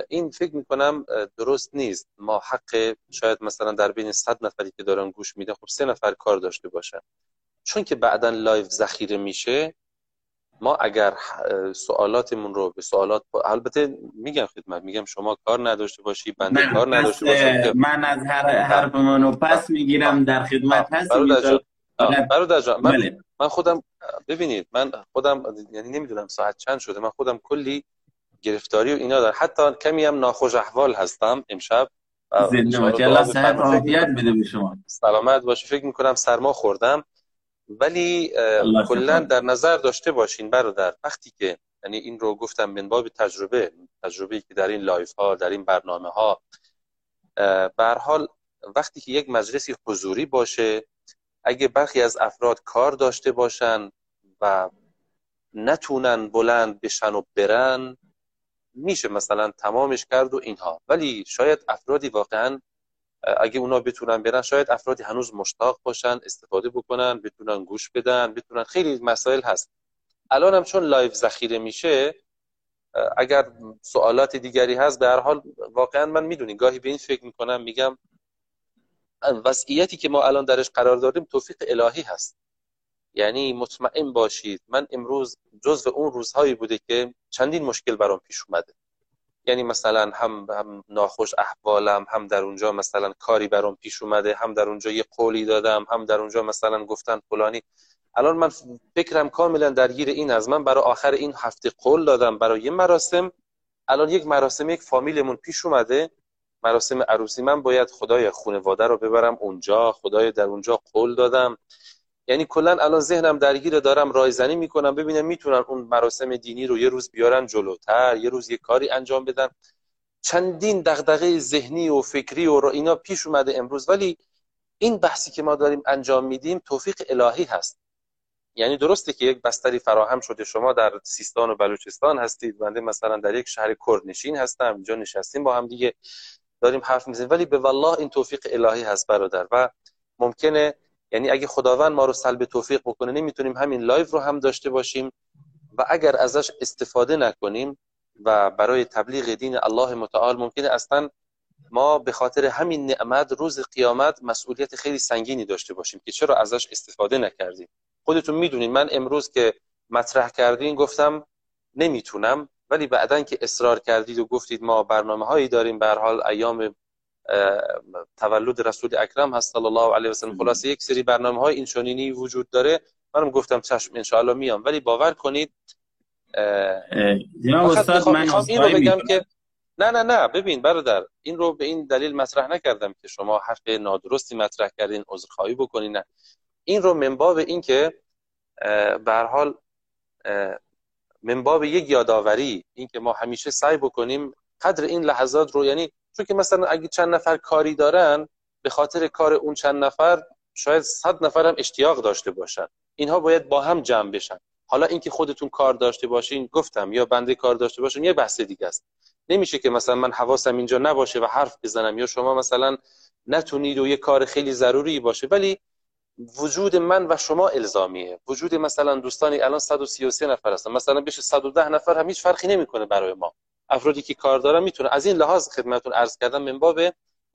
این فکر می‌کنم درست نیست. ما حق شاید مثلا در بین صد نفری که دارن گوش میده خب سه نفر کار داشته باشن. چون که بعدا live ذخیره میشه ما اگر سوالاتمون رو به سوالات البته میگم خدمت میگم شما کار نداشته باشی بنده کار نداشته باشم من از هر حرف منو پس می‌گیرم در خدمت هستم برادر جان. من, بله. من خودم ببینید من خودم یعنی نمی‌دونم ساعت چند شده من خودم کلی گرفتاری و اینا دارم. حتی کمی هم ناخوش احوال هستم امشب. زنده باشه الله صحت عافیت بده به شما. سلامت باشی. فکر می‌کنم سرما خوردم. ولی کلا در نظر داشته باشین برادر وقتی که یعنی این رو گفتم من باب تجربه تجربه که در این live ها در این برنامه ها به حال وقتی که یک مجلسی حضوری باشه اگه برخی از افراد کار داشته باشن و نتونن بلند بشن و برن میشه مثلا تمامش کرد و اینها. ولی شاید افرادی واقعا اگه اونا بتونن برن شاید افرادی هنوز مشتاق باشن استفاده بکنن بتونن گوش بدن بتونن خیلی مسائل هست. الان هم چون live ذخیره میشه اگر سوالات دیگری هست به هر حال واقعا من می‌دونی گاهی به این فکر می‌کنم میگم وضعیتی که ما الان درش قرار داریم توفیق الهی هست. یعنی مطمئن باشید من امروز جزو اون روزهایی بوده که چندین مشکل برام پیش اومده. یعنی مثلا هم, هم ناخوش احوالم هم در اونجا مثلا کاری برام پیش اومده هم در اونجا یه قولی دادم هم در اونجا مثلا گفتن فلانی. الان من فکرم کاملا درگیر این از من. برای آخر این هفته قول دادم برای یه مراسم. الان یک مراسم یک فامیلمون پیش اومده. مراسم عروسی. من باید خدای خانواده رو ببرم اونجا. خدای در اونجا قول دادم. یعنی کلا الان ذهنم درگیر دارم رایزنی می‌کنم ببینم می‌تونن اون مراسم دینی رو یه روز بیارن جلوتر یه روز یه کاری انجام بدن. چندین دغدغه ذهنی و فکری و اینا پیش اومده امروز. ولی این بحثی که ما داریم انجام میدیم توفیق الهی هست. یعنی درسته که یک بستری فراهم شده. شما در سیستان و بلوچستان هستید. بنده مثلا در یک شهر کردنشین هستم. اینجا نشستیم با هم دیگه داریم حرف می‌زنیم. ولی به والله این توفیق الهی هست برادر. و ممکنه یعنی اگه خداوند ما رو سلب توفیق بکنه نمی‌تونیم همین live رو هم داشته باشیم و اگر ازش استفاده نکنیم و برای تبلیغ دین الله متعال ممکنه اصلا ما به خاطر همین نعمت روز قیامت مسئولیت خیلی سنگینی داشته باشیم که چرا ازش استفاده نکردیم. خودتون می‌دونید من امروز که مطرح کردین گفتم نمی‌تونم ولی بعدا که اصرار کردید و گفتید ما برنامه هایی داریم به حال ایام تولد رسول اکرم هست صلی الله علیه و سلم. خلاصه یک سری برنامه های این وجود داره. منم گفتم چشم ان میام. ولی باور کنید جناب استاد من این رو بگم که نه نه نه ببین برادر این رو به این دلیل مطرح نکردم که شما حرف نادرستی مطرح کردین عذرخواهی بکنین نه. این رو منباب این که به حال منباب یک یادآوری این که ما همیشه سعی بکنیم قدر این لحظات رو یعنی چون که مثلا اگه چند نفر کاری دارن به خاطر کار اون چند نفر شاید صد نفر هم اشتیاق داشته باشن. اینها باید با هم جمع بشن. حالا اینکه خودتون کار داشته باشین گفتم یا بنده کار داشته باشین یه بحث دیگه است. نمیشه که مثلا من حواسم اینجا نباشه و حرف بزنم یا شما مثلا نتونید و یه کار خیلی ضروری باشه. ولی وجود من و شما الزامیه. وجود مثلا دوستانی الان 133 نفر هستن. مثلا بشه 110 نفر هم هیچ فرقی نمی‌کنه برای ما. افرادی که کار دارن می‌تونه از این لحاظ خدمتتون عرض کردم من باب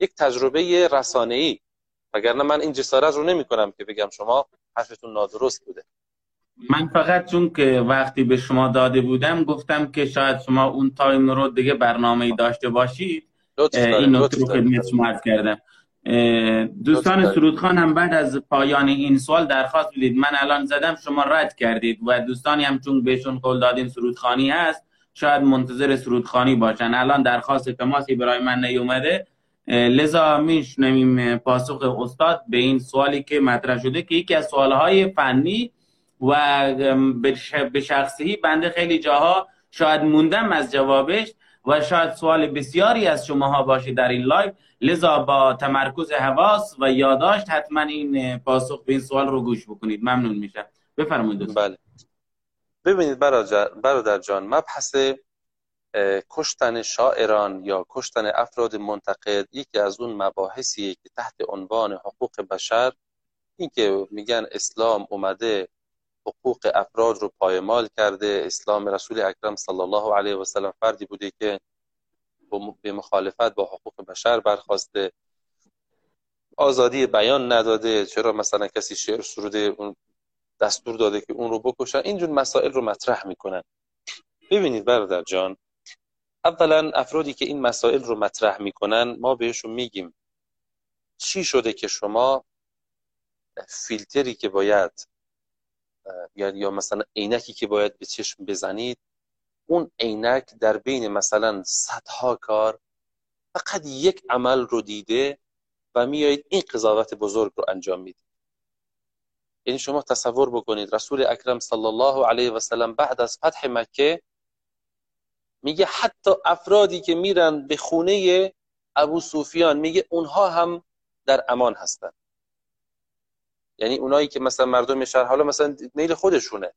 یک تجربه رسانه‌ای. وگرنه من این جسارت رو نمی‌کنم که بگم شما حرفتون نادرست بوده. من فقط چون که وقتی به شما داده بودم گفتم که شاید شما اون تایم رو دیگه برنامه داشته باشید. این نکته رو خدمت شما عرض کردم. دوستان سرودخان هم بعد از پایان این سوال درخواست بدید. من الان زدم شما رد کردید و دوستانی هم چون بهشون قول دادیم سرودخانی هست. شاید منتظر سرودخوانی باشن. الان درخواست تماسی برای من نیومده. لذا میشنویم پاسخ استاد به این سوالی که مطرح شده که یکی از سوالهای فنی و به شخصی بنده خیلی جاها شاید موندم از جوابش و شاید سوال بسیاری از شماها باشه در این live. لذا با تمرکز حواس و یادداشت حتما این پاسخ به این سوال رو گوش بکنید. ممنون میشم. بفرمایید بله. ببینید برادر جان مبحث کشتن شاعران یا کشتن افراد منتقد یکی از اون مباحثیه که تحت عنوان حقوق بشر این که میگن اسلام اومده حقوق افراد رو پایمال کرده. اسلام رسول اکرم صلی الله علیه و سلم فردی بوده که به مخالفت با حقوق بشر برخواسته. آزادی بیان نداده. چرا مثلا کسی شعر سروده؟ دستور داده که اون رو بکشن. اینجور مسائل رو مطرح می‌کنن. ببینید برادر جان اولا افرادی که این مسائل رو مطرح می‌کنن ما بهشون میگیم چی شده که شما فیلتری که باید یا مثلا عینکی که باید به چشم بزنید اون عینک در بین مثلا صدها کار فقط یک عمل رو دیده و میایید این قضاوت بزرگ رو انجام می‌دید. یعنی شما تصور بکنید رسول اکرم صلی الله علیه و سلم بعد از فتح مکه میگه حتی افرادی که میرن به خونه ابو سفیان میگه اونها هم در امان هستند یعنی اونایی که مثلا مردم شهر حالا مثلا میل خودشونه.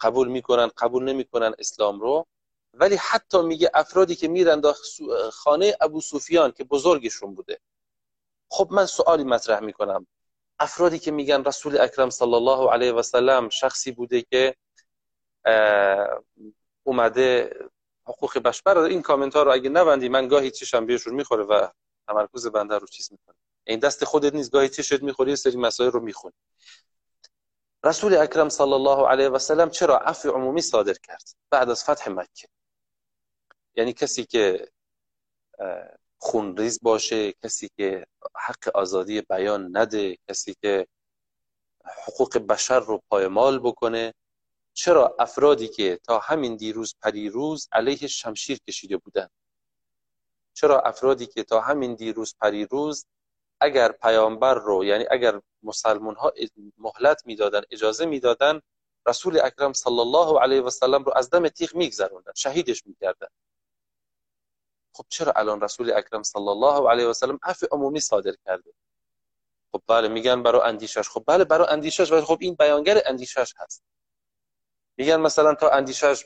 قبول می‌کنن قبول نمی‌کنن اسلام رو. ولی حتی میگه افرادی که میرن خانه ابو سفیان که بزرگشون بوده. خب من سوالی مطرح می‌کنم. افرادی که میگن رسول اکرم صلی الله علیه و سلم شخصی بوده که اومده حقوق بشر این کامنت ها رو اگه نبندی من گاهی چشم بهشون می‌خوره و تمرکز بنده رو چیز می‌کنه این دست خودت نیست گاهی چشت می‌خوری یه سری مسائل رو می‌خونی. رسول اکرم صلی الله علیه و سلم چرا عفو عمومی صادر کرد؟ بعد از فتح مکه. یعنی کسی که خونریز باشه کسی که حق آزادی بیان نده کسی که حقوق بشر رو پایمال بکنه. چرا افرادی که تا همین دیروز پریروز علیه شمشیر کشیده بودن؟ چرا افرادی که تا همین دیروز پریروز اگر پیامبر رو یعنی اگر مسلمان ها مهلت می‌دادن اجازه می‌دادن رسول اکرم صلی الله علیه و سلم رو از دم تیغ میگذروندن شهیدش می‌کردن. خب چرا الان رسول اکرم صلی الله علیه و سلم عفو عمومی صادر کرده؟ خب بله میگن برای اندیشش خب بله برای اندیشش ولی خب این بیانگر اندیشش هست. میگن مثلا تا اندیشش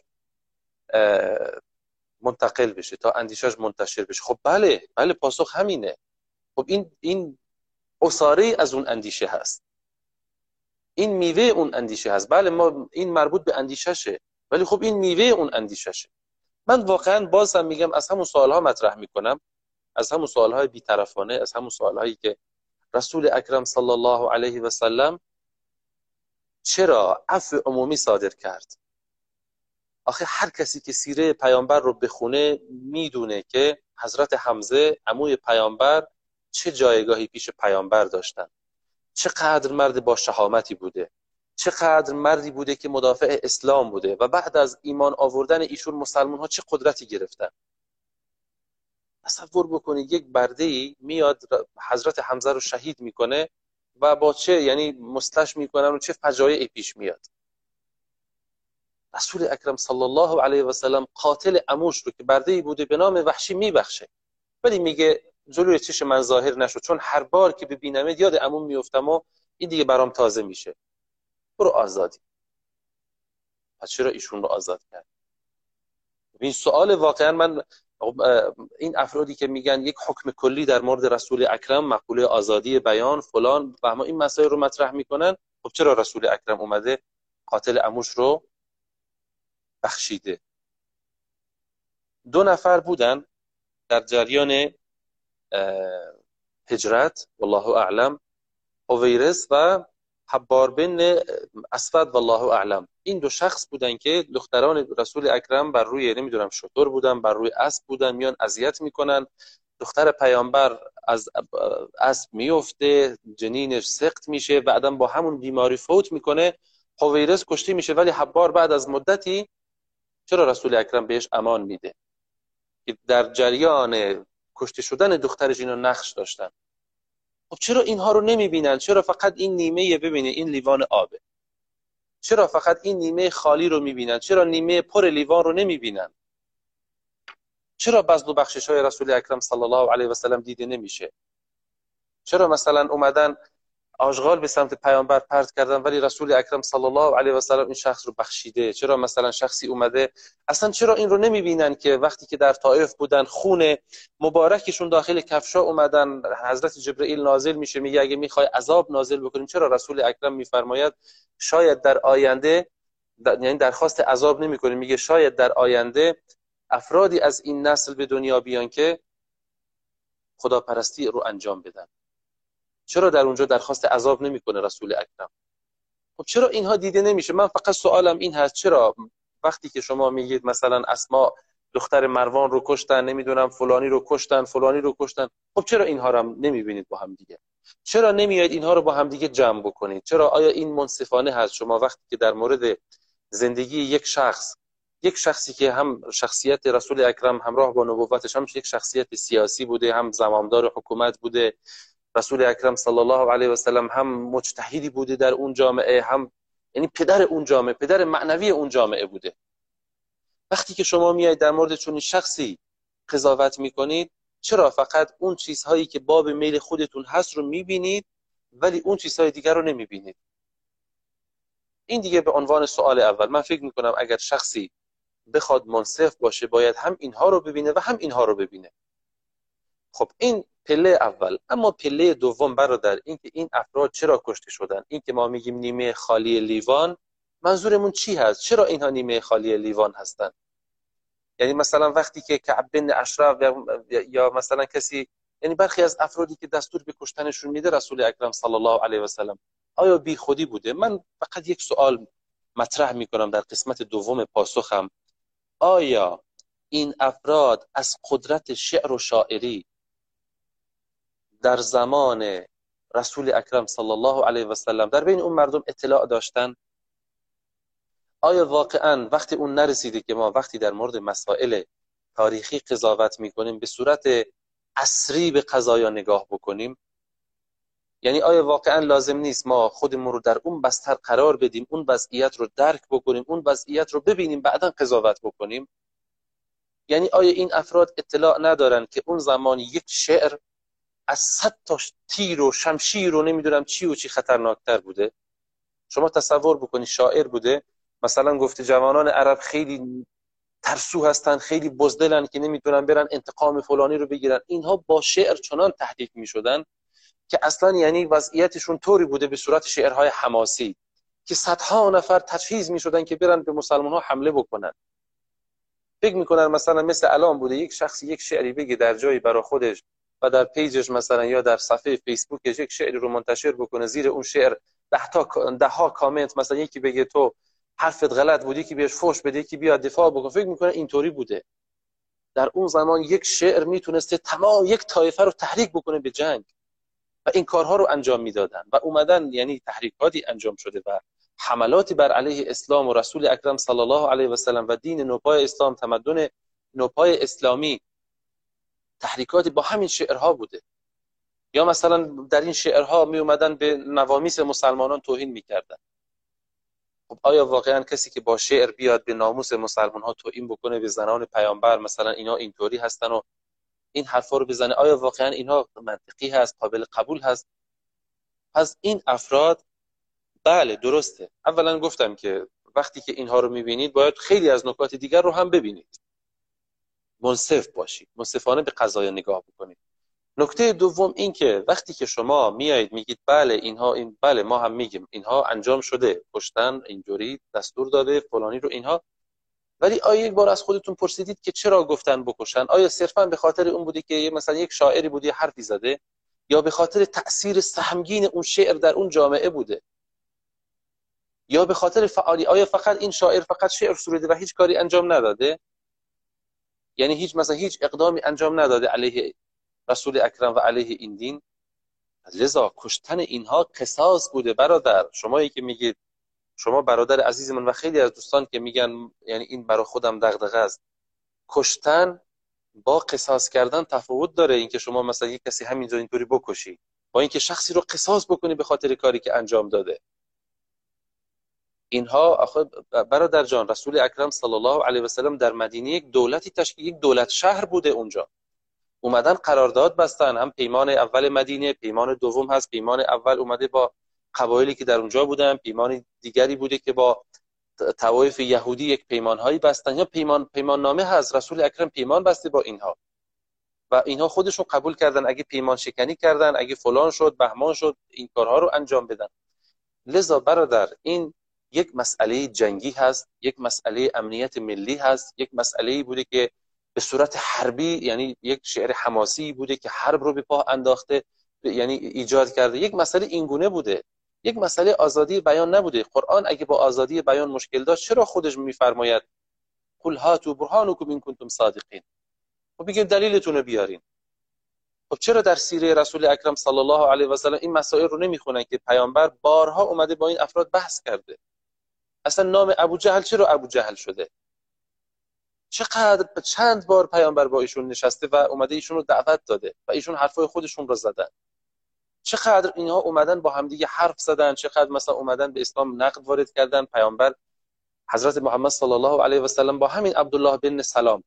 منتقل بشه تا اندیشش منتشر بشه. خب بله بله پاسخ همینه. خب این این اصاره از اون اندیشه هست. این میوه اون اندیشه هست. بله ما این مربوط به اندیششه ولی خب این میوه اون اندیششه من واقعا باز هم میگم از همون سوال مطرح می‌کنم. از همون سوال های بیطرفانه از همون سوال هایی که رسول اکرم صلی الله علیه و سلم چرا عفو عمومی صادر کرد؟ آخه هر کسی که سیره پیامبر رو بخونه می‌دونه که حضرت حمزه عموی پیامبر چه جایگاهی پیش پیامبر داشتن. چقدر مرد با شهامتی بوده. چقدر مردی بوده که مدافع اسلام بوده و بعد از ایمان آوردن ایشون مسلمان ها چه قدرتی گرفتن؟ تصور بکنید یک برده ای میاد حضرت حمزه رو شهید می‌کنه و با چه یعنی مستش می‌کنن و چه فجایعی پیش میاد. رسول اکرم صلی الله علیه و سلم قاتل اموش رو که برده ای بوده به نام وحشی میبخشه. ولی میگه جلوی چش من ظاهر نشد چون هر بار که ببینم یاد عموم میفتم و این دیگه برام تازه میشه. برو آزادی. پس چرا ایشون رو آزاد کرد؟ این سوال واقعا من این افرادی که میگن یک حکم کلی در مورد رسول اکرم مقوله آزادی بیان فلان و این مسائل رو مطرح می‌کنن خب چرا رسول اکرم اومده قاتل اموش رو بخشیده؟ دو نفر بودن در جریان هجرت والله اعلم اویرس و حبار بن اسفد والله اعلم این دو شخص بودن که دختران رسول اکرم بر روی نمی‌دونم شطور بودن بر روی اسب بودن میان اذیت می‌کنن. دختر پیامبر از اسب میفته جنینش سخت میشه بعدا با همون بیماری فوت می‌کنه. حویرس کشته میشه ولی حبار بعد از مدتی چرا رسول اکرم بهش امان میده؟ که در جریان کشته شدن دخترش اینو نقش داشتن. خب چرا اینها رو نمی‌بینن؟ چرا فقط این نیمه ببینه این لیوان آبه؟ چرا فقط این نیمه خالی رو می‌بینن؟ چرا نیمه پر لیوان رو نمی‌بینن؟ چرا و بخشش های رسول اکرم صلی الله علیه و سلم دیده نمیشه؟ چرا مثلا اومدن آشغال به سمت پیامبر پرت کردن ولی رسول اکرم صلی الله علیه و سلم این شخص رو بخشیده. چرا مثلا شخصی اومده؟ اصلا چرا این رو نمی‌بینن که وقتی که در طائف بودن خون مبارکشون داخل کفشا اومدن؟ حضرت جبرئیل نازل میشه میگه اگه می‌خوای عذاب نازل بکنیم چرا رسول اکرم میفرماید شاید در آینده یعنی درخواست عذاب نمی‌کنه میگه شاید در آینده افرادی از این نسل به دنیا بیان که خداپرستی رو انجام بدن. چرا در اونجا درخواست عذاب نمی‌کنه رسول اکرم؟ خب چرا اینها دیده نمیشه؟ من فقط سوالم این هست چرا وقتی که شما میگید مثلا اسما دختر مروان رو کشتن نمی‌دونم فلانی رو کشتن فلانی رو کشتن خب چرا اینها رو نمی‌بینید با هم دیگه؟ چرا نمیاید اینها رو با هم دیگه جمع بکنید؟ چرا آیا این منصفانه هست؟ شما وقتی که در مورد زندگی یک شخص یک شخصی که هم شخصیت رسول اکرم همراه با نبوتش هم یک شخصیت سیاسی بوده هم زمامدار حکومت بوده رسول اکرم صلی الله علیه و سلم هم مجتهدی بوده در اون جامعه هم یعنی پدر اون جامعه پدر معنوی اون جامعه بوده. وقتی که شما میایید در مورد چون شخصی قضاوت می‌کنید چرا فقط اون چیزهایی که باب میل خودتون هست رو می‌بینید ولی اون چیزهای دیگر رو نمی‌بینید؟ این دیگه به عنوان سوال اول. من فکر می‌کنم اگر شخصی بخواد منصف باشه باید هم اینها رو ببینه و هم اینها رو ببینه. خب این پله اول. اما پله دوم برادر اینکه این افراد چرا کشته شدن؟ این که ما میگیم نیمه خالی لیوان منظورمون چی هست؟ چرا اینها نیمه خالی لیوان هستند یعنی مثلا وقتی که کعب بن اشرف یا مثلا کسی یعنی برخی از افرادی که دستور به کشتنشون میده رسول اکرم صلی الله علیه و سلم آیا بی خودی بوده؟ من فقط یک سوال مطرح می‌کنم در قسمت دوم پاسخم. آیا این افراد از قدرت شعر و شاعری در زمان رسول اکرم صلی الله علیه و سلم در بین اون مردم اطلاع داشتن آیا واقعا وقتی اون نرسیده که ما وقتی در مورد مسائل تاریخی قضاوت می‌کنیم به صورت اصری به قضایا نگاه بکنیم؟ یعنی آیا واقعا لازم نیست ما خودمون رو در اون بستر قرار بدیم اون وضعیت رو درک بکنیم اون وضعیت رو ببینیم بعدا قضاوت بکنیم؟ یعنی آیا این افراد اطلاع ندارن که اون زمان یک شعر از صد تا تیر و شمشیر و نمی‌دونم چی و چی خطرناکتر بوده. شما تصور بکنی شاعر بوده مثلا گفته جوانان عرب خیلی ترسو هستن خیلی بزدلن که نمی‌تونن برن انتقام فلانی رو بگیرن. اینها با شعر چنان تحریک می‌شدن که اصلا یعنی وضعیتشون طوری بوده به صورت شعرهای حماسی که صدها نفر تجهیز می‌شدن که برن به مسلمان ها حمله بکنن. فکر می‌کنن مثلا مثل الان بوده یک شخصی یک شعری بگه در جایی برای خودش و در پیجش مثلا یا در صفحه فیسبوکش یک شعری رو منتشر بکنه زیر اون شعر. ده تا ده ها کامنت مثلا یکی بگه تو حرفت غلط بودی که بهش فوش بده که بیاد دفاع بکنه. فکر می‌کنه اینطوری بوده. در اون زمان یک شعر می‌تونسته تمام یک طایفه رو تحریک بکنه به جنگ. و این کارها رو انجام می‌دادن. و اومدن یعنی تحریکاتی انجام شده و حملاتی بر علیه اسلام و رسول اکرم صلی الله علیه و سلم و دین نوپای اسلام تمدن نوپای اسلامی تحریکاتی با همین شعرها بوده. یا مثلا در این شعرها می اومدن به نوامیس مسلمانان توهین می‌کردن. خب آیا واقعا کسی که با شعر بیاد به ناموس مسلمان ها توهین بکنه به زنان پیامبر مثلا اینا اینطوری هستن و این حرفا رو بزنه؟ آیا واقعا اینها منطقی هست قابل قبول هست؟ پس این افراد بله درسته. اولا گفتم که وقتی که اینها رو می‌بینید باید خیلی از نکات دیگر رو هم ببینید. منصف باشید. منصفانه به قضایا نگاه بکنید. نکته دوم این که وقتی که شما میایید میگید بله اینها این بله ما هم میگیم اینها انجام شده. کشتن اینجوری دستور داده فلانی رو اینها. ولی آیا یک بار از خودتون پرسیدید که چرا گفتن بکشن؟ آیا صرفا به خاطر اون بودی که مثلا یک شاعری بودی حرفی زده؟ یا به خاطر تاثیر سهمگین اون شعر در اون جامعه بوده؟ یا به خاطر فعالی آیا فقط این شاعر فقط شعر سروده و هیچ کاری انجام نداده؟ یعنی هیچ مثلا هیچ اقدامی انجام نداده علیه رسول اکرم و علیه این دین. لذا کشتن اینها قصاص بوده برادر. شمایی که میگید شما برادر عزیز من و خیلی از دوستان که میگن یعنی این برای خودم دغدغه است. کشتن با قصاص کردن تفاوت داره اینکه شما مثلا یک کسی همینجا اینطوری بکشی. با اینکه شخصی رو قصاص بکنی به خاطر کاری که انجام داده. اینها آخه برادر جان رسول اکرم صلی الله علیه و سلم در مدینه یک دولتی تشکیل یک دولت شهر بوده اونجا. اومدن قرارداد بستن هم پیمان اول مدینه پیمان دوم هست پیمان اول اومده با قبایلی که در اونجا بودن پیمان دیگری بوده که با توایف یهودی یک پیمان هایی بستن یا پیمان پیمان نامه هست رسول اکرم پیمان بسته با اینها. و اینها خودشون قبول کردن اگه پیمان شکنی کردن اگه فلان شد بهمان شد این کارها رو انجام بدن. لذا برادر این یک مسئله جنگی هست یک مسئله امنیت ملی هست یک مسئله بوده که به صورت حربی یعنی یک شعر حماسی بوده که حرب رو به پا انداخته یعنی ایجاد کرده. یک مسئله اینگونه بوده. یک مسئله آزادی بیان نبوده. قرآن اگه با آزادی بیان مشکل داشت چرا خودش میفرماید؟ قل هاتوا برهانکم این کنتم صادقین. خب بگیم دلیلتون رو بیارین. خب چرا در سیره رسول اکرم صلی الله علیه و سلم این مسائل رو نمی‌خونن که پیامبر بارها اومده با این افراد بحث کرده؟ اصلا نام ابو جهل چرا ابو جهل شده؟ چقدر چند بار پیامبر با ایشون نشسته و اومده ایشون رو دعوت داده و ایشون حرفای خودشون رو زدن. چقدر اینها اومدن با همدیگه حرف زدن چقدر مثلا اومدن به اسلام نقد وارد کردن پیامبر حضرت محمد صلی الله علیه و سلم با همین عبدالله بن سلام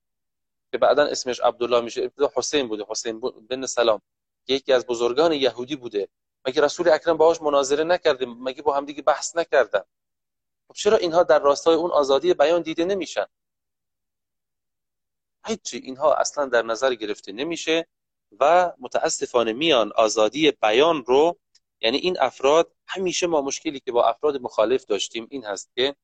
که بعدا اسمش عبدالله میشه ابتدا حسین بوده حسین بن سلام. یکی از بزرگان یهودی بوده. مگه رسول اکرم باهاش مناظره نکرده مگه با همدیگه بحث نکردن؟ خب چرا اینها در راستای اون آزادی بیان دیده نمیشن؟ هیچی اینها اصلا در نظر گرفته نمیشه و متاسفانه میان آزادی بیان رو یعنی این افراد همیشه ما مشکلی که با افراد مخالف داشتیم این هست که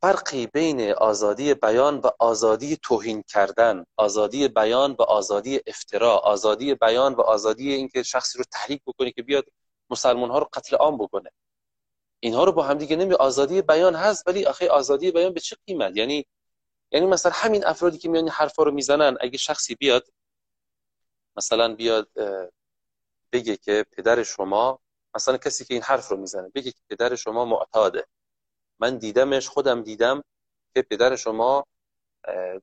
فرقی بین آزادی بیان و آزادی توهین کردن آزادی بیان و آزادی افترا آزادی بیان و آزادی اینکه شخصی رو تحریک بکنه که بیاد مسلمان ها رو قتل عام بکنه. اینها رو با هم دیگه نمی آزادی بیان هست ولی آخه آزادی بیان به چه قیمت؟ یعنی یعنی مثلا همین افرادی که میان حرفا رو می‌زنن اگه شخصی بیاد مثلا بیاد بگه که پدر شما مثلا کسی که این حرف رو می‌زنه بگه که پدر شما معتاده. من دیدمش خودم دیدم که پدر شما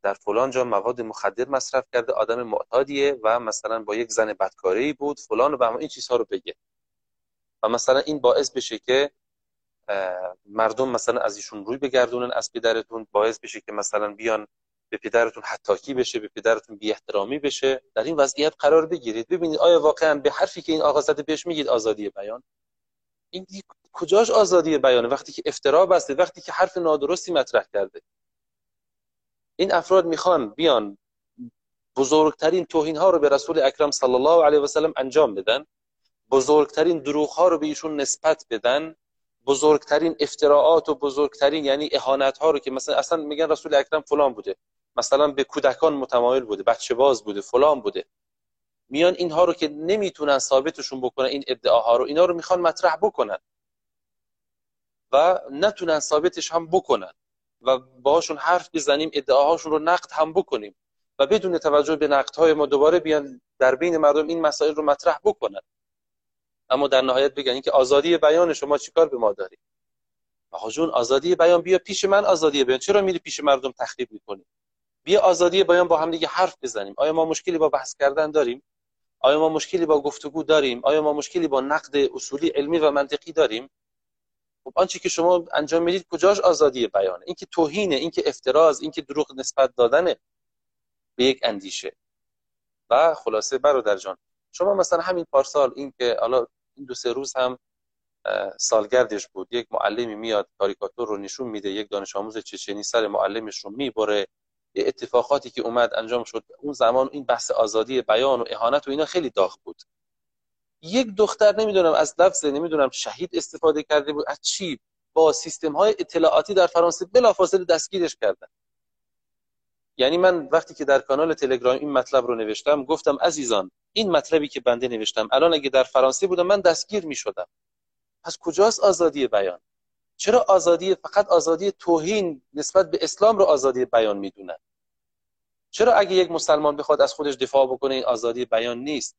در فلان جا مواد مخدر مصرف کرده آدم معتادیه و مثلا با یک زن بدکاری بود فلان و این چیزها رو بگه. و مثلا این باعث بشه که مردم مثلا از ایشون روی بگردونن از پدرتون باعث بشه که مثلا بیان به پدرتون حتاکی بشه به پدرتون بی احترامی بشه. در این وضعیت قرار بگیرید. ببینید آیا واقعا به حرفی که این آقا زده بهش میگید آزادی بیان؟ این کجاش آزادی بیانه؟ وقتی که افترا بسته وقتی که حرف نادرستی مطرح کرده. این افراد می‌خوان بیان بزرگترین توهین ها رو به رسول اکرم صلی الله علیه و سلم انجام بدن. بزرگترین دروغ ها رو به ایشون نسبت بدن. بزرگترین افتراعات و بزرگترین یعنی اهانت ها رو که مثلا اصلا میگن رسول اکرم فلان بوده. مثلا به کودکان متمایل بوده بچه باز بوده فلان بوده. میان اینها رو که نمی‌تونن ثابتشون بکنن این ادعاها رو اینا رو می‌خوان مطرح بکنن. و نتونن ثابتش هم بکنن. و باهاشون حرف بزنیم ادعاهاشون رو نقد هم بکنیم. و بدون توجه به نقدهای ما دوباره بیان در بین مردم این مسائل رو مطرح بکنن. اما در نهایت بگن که آزادی بیان شما چیکار به ما داری؟ آقا جون آزادی بیان بیا پیش من آزادی بیان. چرا میری پیش مردم تخریب می‌کنی؟ بیا آزادی بیان با هم دیگه حرف بزنیم. آیا ما مشکلی با بحث کردن داریم؟ آیا ما مشکلی با گفتگو داریم؟ آیا ما مشکلی با نقد اصولی علمی و منطقی داریم؟ خب آنچه که شما انجام می‌دید کجاش آزادی بیانه؟ اینکه توهینه اینکه افتراز اینکه دروغ نسبت دادنه به یک اندیشه. و خلاصه برادر جان شما مثلا همین پارسال این که حالا این دو سه روز هم سالگردش بود. یک معلمی میاد کاریکاتور رو نشون میده یک دانش آموز چچنی سر معلمش رو می‌بره. اتفاقاتی که اومد انجام شد اون زمان این بحث آزادی بیان و اهانت و اینا خیلی داغ بود. یک دختر نمی‌دونم از لفظ نمی‌دونم شهید استفاده کرده بود از چی؟ با سیستم های اطلاعاتی در فرانسه بلافاصله دستگیرش کردن. یعنی من وقتی که در کانال تلگرام این مطلب رو نوشتم گفتم عزیزان این مطلبی که بنده نوشتم الان اگه در فرانسه بودم من دستگیر می شدم پس کجاست آزادی بیان؟ چرا آزادی فقط آزادی توهین نسبت به اسلام رو آزادی بیان می‌دونن چرا اگه یک مسلمان بخواد از خودش دفاع بکنه این آزادی بیان نیست؟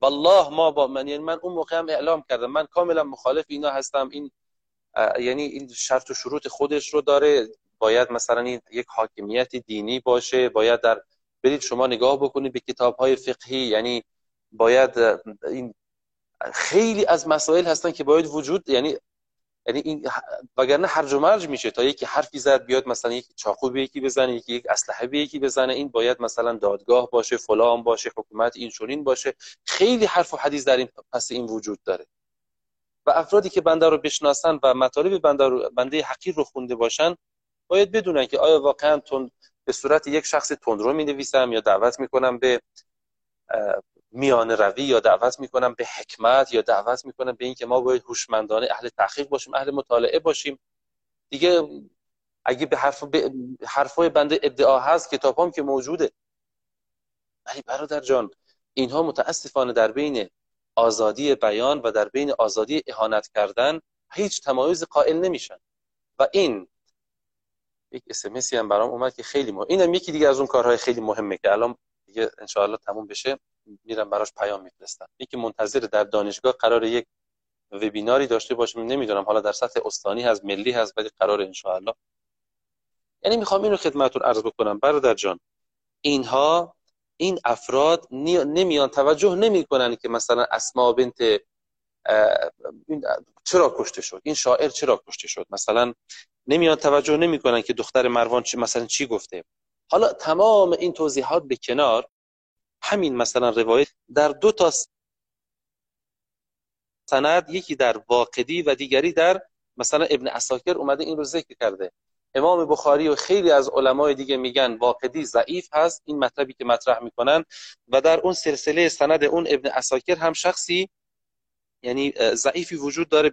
والله ما با من یعنی من اون موقع هم اعلام کردم. من کاملا مخالف اینا هستم. این یعنی این شرط و شروط خودش رو داره. باید مثلا یک حاکمیت دینی باشه. باید در برید شما نگاه بکنید به کتاب های فقهی یعنی باید این خیلی از مسائل هستن که باید وجود یعنی یعنی این وگرنه هرج و مرج میشه تا یکی حرفی زد بیاد مثلا یکی چاقو به یکی بزنه یکی یک اسلحه به یکی بزنه این باید مثلا دادگاه باشه فلان باشه حکومت این چونین باشه. خیلی حرف و حدیث در این پس این وجود داره. و افرادی که بنده رو بشناسن و مطالب بنده رو بنده حقیر رو خونده باشن باید بدونن که آیا واقعا تون به صورت یک شخص تندرو می نویسم یا دعوت می‌کنم به میان روی یا دعوت می‌کنم به حکمت یا دعوت می‌کنم به اینکه ما باید هوشمندانه اهل تحقیق باشیم اهل مطالعه باشیم. دیگه اگه به حرف به حرفای بنده ادعا هست کتاب هم که موجوده. ولی برادر جان اینها متاسفانه در بین آزادی بیان و در بین آزادی اهانت کردن هیچ تمایز قائل نمیشن. و این یک اسمسی هم برام اومد که خیلی مهم اینم یکی دیگه از اون کارهای خیلی مهمه که الان دیگه ان تموم بشه. میرم براش پیام میفرستم. یکی منتظر در دانشگاه قرار یک وبیناری داشته باشیم. نمی‌دونم حالا در سطح استانی هست ملی هست ولی قرار ان یعنی می‌خوام اینو خدمتتون عرض بکنم. برادر جان اینها این افراد نمیان توجه نمی‌کنن که مثلا اسما بنت چرا کشته شد؟ این شاعر چرا کشته شد؟ مثلا نمیان توجه نمی‌کنن که دختر مروان چی مثلا چی گفته. حالا تمام این توضیحات به کنار. همین مثلا روایت در دو تا سند یکی در واقدی و دیگری در مثلا ابن اساکر اومده این رو ذکر کرده. امام بخاری و خیلی از علمای دیگه میگن واقدی ضعیف هست این مطلبی که مطرح می‌کنن. و در اون سلسله سند اون ابن اساکر هم شخصی یعنی ضعیفی وجود داره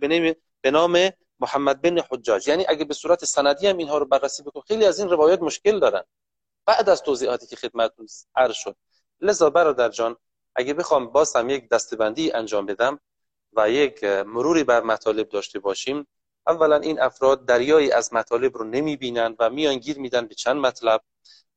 به نام محمد بن حجاج. یعنی اگه به صورت سندی هم اینها رو بررسی بکن خیلی از این روایات مشکل دارن. بعد از توضیحاتی که خدمتتون عرض شد. لذا برادر جان اگه بخوام باز هم یک دستبندی انجام بدم و یک مروری بر مطالب داشته باشیم اولا این افراد دریایی از مطالب رو نمی‌بینن و میان گیر میدن به چند مطلب.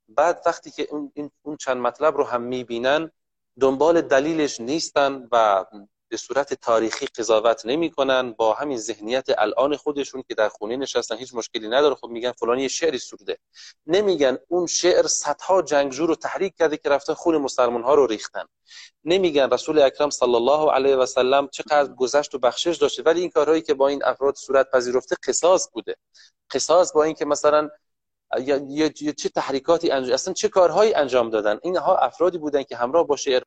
بعد وقتی که اون, اون چند مطلب رو هم می‌بینن دنبال دلیلش نیستن و به صورت تاریخی قضاوت نمی‌کنن با همین ذهنیت الان خودشون که در خونه نشستن هیچ مشکلی نداره. خب میگن فلان یه شعری سروده نمیگن اون شعر صدها جنگجو رو تحریک کرده که رفتن خون مسلمان ها رو ریختن. نمیگن رسول اکرم صلی الله علیه و سلم چقدر گذشت و بخشش داشته. ولی این کارهایی که با این افراد صورت پذیرفته قصاص بوده. قصاص با اینکه مثلا یا, چه تحریکاتی انجام اصلا چه کارهایی انجام دادن؟ اینها افرادی بودن که همراه با شعر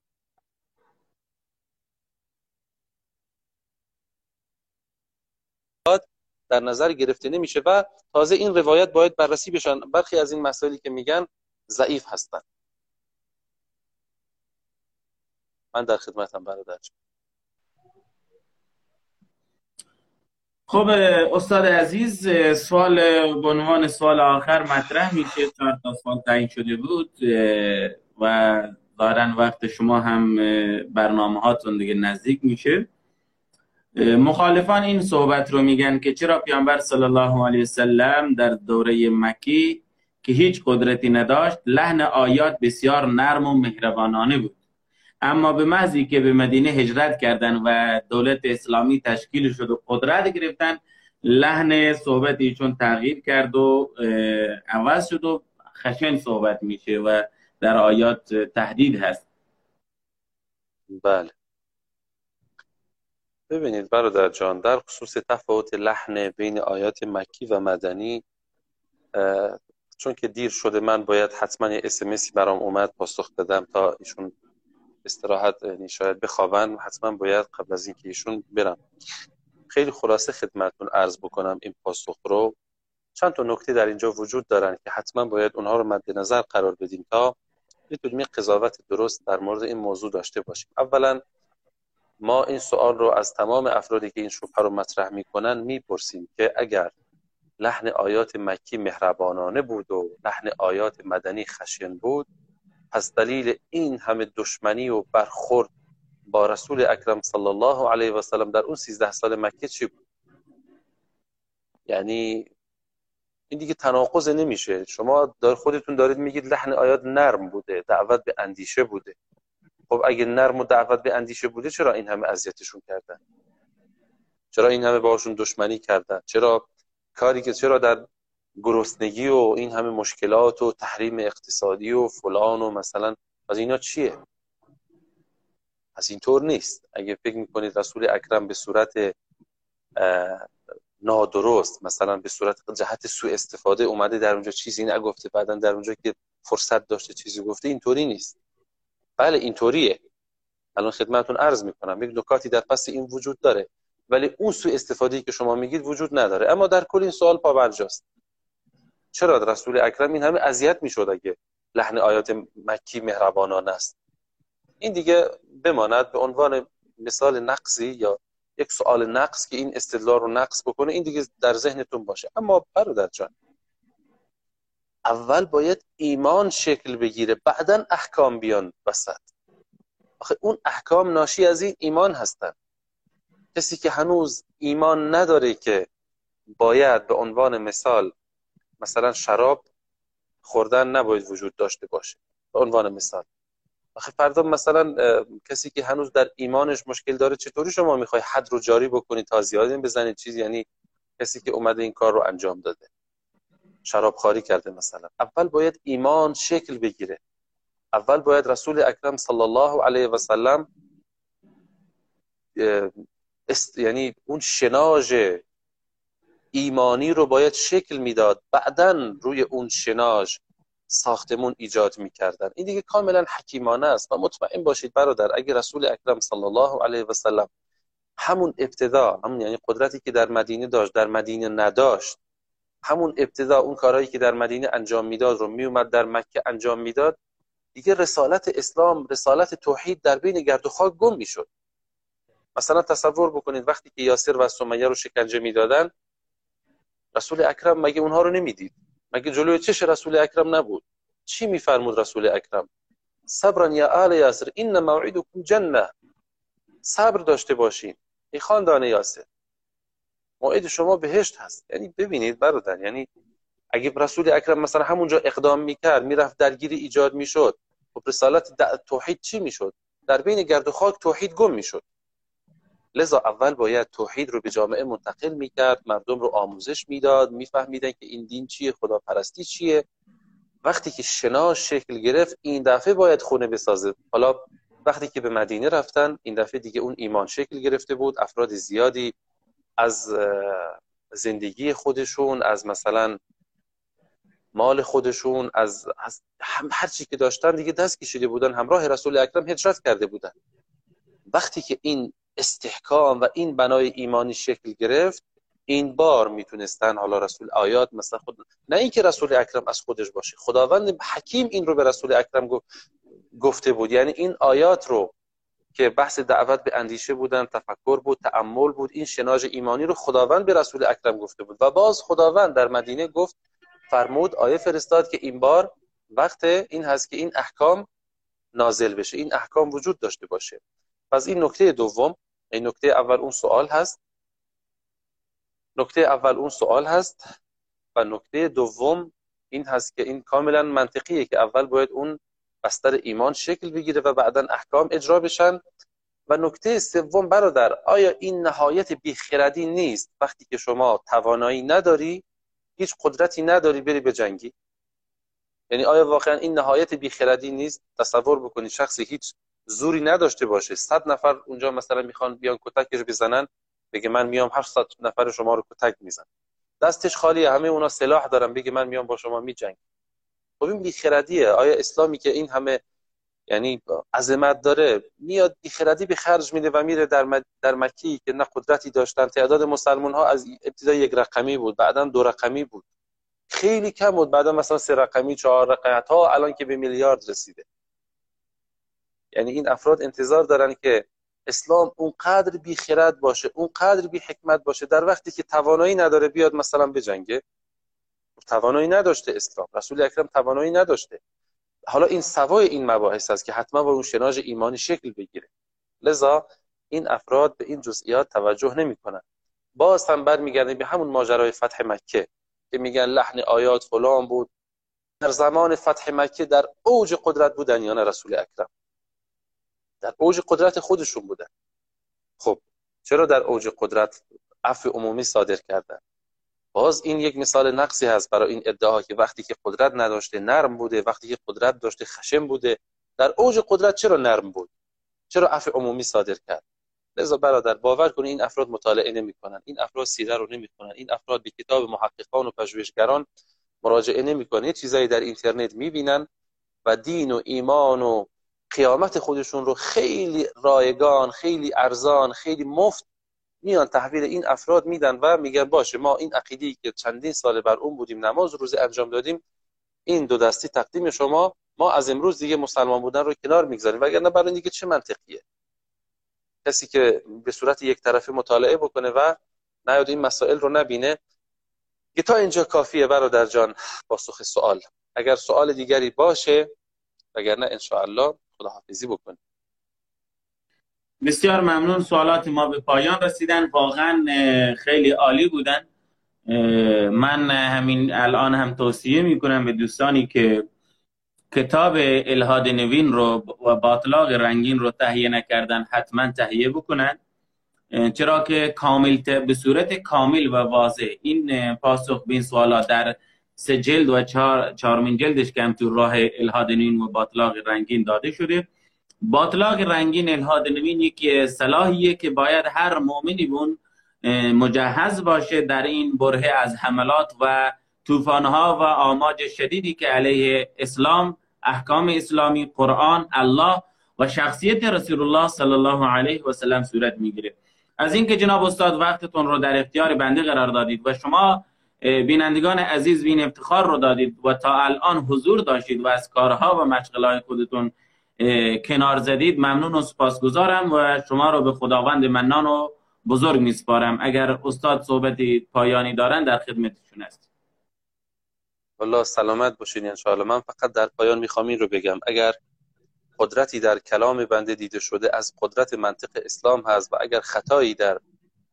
در نظر گرفته نمیشه و تازه این روایت باید بررسی بشن. برخی از این مسائلی که میگن ضعیف هستن من در خدمتم برادر خب استاد عزیز سوال به سوال آخر مطرح میشه. چهار تا سوال تعیین شده بود و دارن وقت شما هم برنامه هاتون دیگه نزدیک میشه. مخالفان این صحبت رو میگن که چرا پیامبر صلی الله علیه وسلم در دوره مکی که هیچ قدرتی نداشت لحن آیات بسیار نرم و مهربانانه بود. اما به محضی که به مدینه هجرت کردن و دولت اسلامی تشکیل شد و قدرت گرفتن لحن صحبت ایشون تغییر کرد و عوض شد و خشن صحبت میشه و در آیات تهدید هست. بله. ببینید برادر جان در خصوص تفاوت لحن بین آیات مکی و مدنی چون که دیر شده من باید حتما یه اسمسی برام اومد پاسخ بدم تا ایشون استراحت یعنی شاید بخوابن حتما باید قبل از اینکه ایشون برم. خیلی خلاصه خدمتون عرض بکنم این پاسخ رو. چند تا نکته در اینجا وجود دارن که حتما باید اونها رو مد نظر قرار بدیم تا بتونیم قضاوت درست در مورد این موضوع داشته باشیم. اولا ما این سوال رو از تمام افرادی که این شبهه رو مطرح می‌کنن می‌پرسیم که اگر لحن آیات مکی مهربانانه بود و لحن آیات مدنی خشین بود پس دلیل این همه دشمنی و برخورد با رسول اکرم صلی الله علیه و سلم در اون 13 سال مکه چی بود؟ یعنی این دیگه تناقض نمیشه. شما در خودتون دارید میگید لحن آیات نرم بوده دعوت به اندیشه بوده. خب اگه نرم و دعوت به اندیشه بوده چرا این همه اذیتشون کردن؟ چرا این همه باشون دشمنی کردن؟ چرا کاری که چرا در گرسنگی و این همه مشکلات و تحریم اقتصادی و فلان و مثلا از اینا چیه؟ از اینطور نیست. اگه فکر می‌کنید رسول اکرم به صورت نادرست مثلا به صورت جهت سوء استفاده اومده در اونجا چیزی نگفته بعدا در اونجا که فرصت داشته چیزی گفته اینطوری نیست. بله اینطوریه. الان خدمتون عرض می‌کنم یک نکاتی در پس این وجود داره ولی اون سوء استفاده که شما میگید وجود نداره. اما در کل این سوال پابرجاست. چرا رسول اکرم این همه اذیت می‌شد اگه لحن آیات مکی مهربانان است؟ این دیگه بماند به عنوان مثال نقصی یا یک سوال نقص که این استدلال رو نقص بکنه این دیگه در ذهنتون باشه. اما برادر جان اول باید ایمان شکل بگیره بعدا احکام بیان وسط. آخه اون احکام ناشی از این ایمان هستن. کسی که هنوز ایمان نداره که باید به عنوان مثال مثلا شراب خوردن نباید وجود داشته باشه. به عنوان مثال. آخه فردا مثلا کسی که هنوز در ایمانش مشکل داره چطوری شما می‌خوای حد رو جاری بکنی تا زیادی بزنید چیز یعنی کسی که اومده این کار رو انجام داده. شراب خاری کرده مثلا. اول باید ایمان شکل بگیره. اول باید رسول اکرم صلی الله علیه و سلم یعنی اون شناژ ایمانی رو باید شکل می‌داد. بعدا روی اون شناژ ساختمون ایجاد می‌کردن. این دیگه کاملا حکیمانه است. و مطمئن باشید برادر اگه رسول اکرم صلی الله علیه و سلم همون ابتدا همون یعنی قدرتی که در مدینه داشت در مدینه نداشت همون ابتدا اون کارهایی که در مدینه انجام می‌داد رو میومد در مکه انجام می‌داد دیگه رسالت اسلام رسالت توحید در بین گرد و خاک گم می‌شد. مثلا تصور بکنید وقتی که یاسر و سمیه رو شکنجه می‌دادن رسول اکرم مگه اونها رو نمی‌دید؟ مگه جلوی چش رسول اکرم نبود؟ چی میفرمود رسول اکرم؟ صبرا یا آل یاسر این موعدکم جنه صبر داشته باشین. ای خاندان یاسر موعد شما بهشت هست. یعنی ببینید برادر یعنی اگه رسول اکرم مثلا همونجا اقدام می‌کرد می‌رفت درگیری ایجاد می‌شد خب رسالت توحید چی می‌شد؟ در بین گرد و خاک توحید گم می‌شد. لذا اول باید توحید رو به جامعه منتقل می‌کرد مردم رو آموزش می‌داد میفهمیدن که این دین چیه خداپرستی چیه. وقتی که شناش شکل گرفت این دفعه باید خونه بسازه. حالا وقتی که به مدینه رفتن این دفعه دیگه اون ایمان شکل گرفته بود افراد زیادی از زندگی خودشون از مثلا مال خودشون از, از هر چی که داشتن دیگه دست کشیده بودن همراه رسول اکرم هجرت کرده بودن. وقتی که این استحکام و این بنای ایمانی شکل گرفت این بار می‌تونستن حالا رسول آیات مثلا خود نه اینکه رسول اکرم از خودش باشه خداوند حکیم این رو به رسول اکرم گفته بود. یعنی این آیات رو که بحث دعوت به اندیشه بودن تفکر بود تعمل بود این شناج ایمانی رو خداوند به رسول اکرم گفته بود. و باز خداوند در مدینه گفت فرمود آیه فرستاد که این بار وقت این هست که این احکام نازل بشه این احکام وجود داشته باشه. پس این نکته دوم این نکته اول اون سوال هست. نکته اول اون سوال هست و نکته دوم این هست که این کاملا منطقیه که اول باید اون بستر ایمان شکل بگیره و بعدا احکام اجرا بشن. و نکته سوم برادر آیا این نهایت بیخردی نیست؟ وقتی که شما توانایی نداری هیچ قدرتی نداری بری به جنگی. یعنی آیا واقعا این نهایت بیخردی نیست؟ تصور بکنی شخصی هیچ زوری نداشته باشه. صد نفر اونجا مثلا می‌خوان بیان کتکش بزنن بگه من میام 700 نفر شما رو کتک میزن دستش خالی همه اونا سلاح دارن بگه من میام با شما میجنگ خب این بیخردیه. آیا اسلامی که این همه یعنی عظمت داره میاد بیخردی به خرج میده و میره در, در مکی که نه قدرتی داشتن. تعداد مسلمان ها از ابتدا یک رقمی بود بعدا دو رقمی بود. خیلی کم بود. بعدا مثلا سه رقمی چهار رقمی تا الان که به میلیارد رسیده. یعنی این افراد انتظار دارن که اسلام اونقدر بی خرد باشه اونقدر بی حکمت باشه. در وقتی که توانایی نداره بیاد مثلا بجنگه توانایی نداشته اسلام. رسول اکرم توانایی نداشته. حالا این سوای این مباحث است که حتما با اون شناج ایمانی شکل بگیره. لذا این افراد به این جزئیات توجه نمی‌کنن باز هم برمیگردیم به همون ماجرای فتح مکه که میگن لحن آیات فلان بود. در زمان فتح مکه در اوج قدرت بودن یا رسول اکرم؟ در اوج قدرت خودشون بودن. خب چرا در اوج قدرت عفو عمومی صادر کردن؟ باز این یک مثال نقصی هست برای این ادعا که وقتی که قدرت نداشته نرم بوده وقتی که قدرت داشته خشم بوده در اوج قدرت چرا نرم بود؟ چرا عفو عمومی صادر کرد؟ لذا برادر باور کنید این افراد مطالعه نمی‌کنن این افراد سیره رو نمی‌کنن این افراد به کتاب محققان و پژوهشگران مراجعه نمی‌کنن چیزایی در اینترنت می‌بینن و دین و ایمان و قیامت خودشون رو خیلی رایگان خیلی ارزان خیلی مفت میان تحویل این افراد میدن و میگن باشه ما این عقیده که چندین سال بر اون بودیم نماز روز انجام دادیم این دو دستی تقدیم شما ما از امروز دیگه مسلمان بودن رو کنار می‌گذاریم. وگرنه برای دیگه چه منطقیه؟ کسی که به صورت یک طرفه مطالعه بکنه و نیاد این مسائل رو نبینه که تا اینجا کافیه برادر جان؟ پاسخ سوال. اگر سوال دیگری باشه وگرنه ان الله خداحافظی بکنیم. بسیار ممنون سوالات ما به پایان رسیدن. واقعا خیلی عالی بودن. من همین الان هم توصیه می‌کنم به دوستانی که کتاب الهاد نوین رو و باطلاق رنگین رو تهیه نکردن حتما تهیه بکنن. چرا که کامل به صورت کامل و واضح. این پاسخ به این سوالات در سه جلد و چهار چهارمین جلدش که هم تو راه الهاد نوین و باطلاق رنگین داده شده. باطلاق رنگین الهاد نوین یکی صلاحیه که باید هر مؤمنی بون مجهز باشه در این بره از حملات و طوفانها و آماج شدیدی که علیه اسلام احکام اسلامی قرآن الله و شخصیت رسول الله صلی الله علیه و سلم صورت می‌گیره. از اینکه جناب استاد وقتتون رو در اختیار بنده قرار دادید و شما بینندگان عزیز بین افتخار رو دادید و تا الان حضور داشتید و از کارها و مشغله خودتون کنار زدید ممنون و سپاسگزارم و شما رو به خداوند منان و بزرگ میسپارم. اگر استاد صحبت پایانی دارن در خدمتشون است والله سلامت باشین انشاءالله. من فقط در پایان می‌خوام این رو بگم. اگر قدرتی در کلام بنده دیده شده از قدرت منطق اسلام هست و اگر خطایی در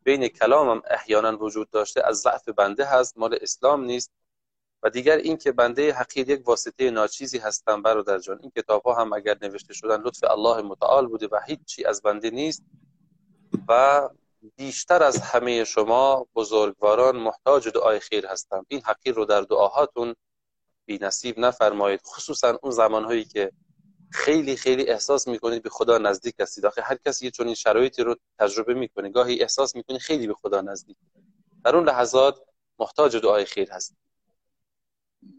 بین کلامم احیانا وجود داشته از ضعف بنده هست مال اسلام نیست. و دیگر این که بنده حقیر یک واسطه ناچیزی هستم برادر جان این کتاب ها هم اگر نوشته شدن لطف الله متعال بوده و هیچی از بنده نیست و بیشتر از همه شما بزرگواران محتاج دعای خیر هستم. این حقیر رو در دعاهاتون بی نصیب نفرمایید خصوصا اون زمانهایی که خیلی خیلی احساس می‌کنید به خدا نزدیک هستید. آخه هر کسی یه چنین شرایطی رو تجربه می‌کنه گاهی احساس می‌کنه خیلی به خدا نزدیک. در اون لحظات محتاج دعای خیر هست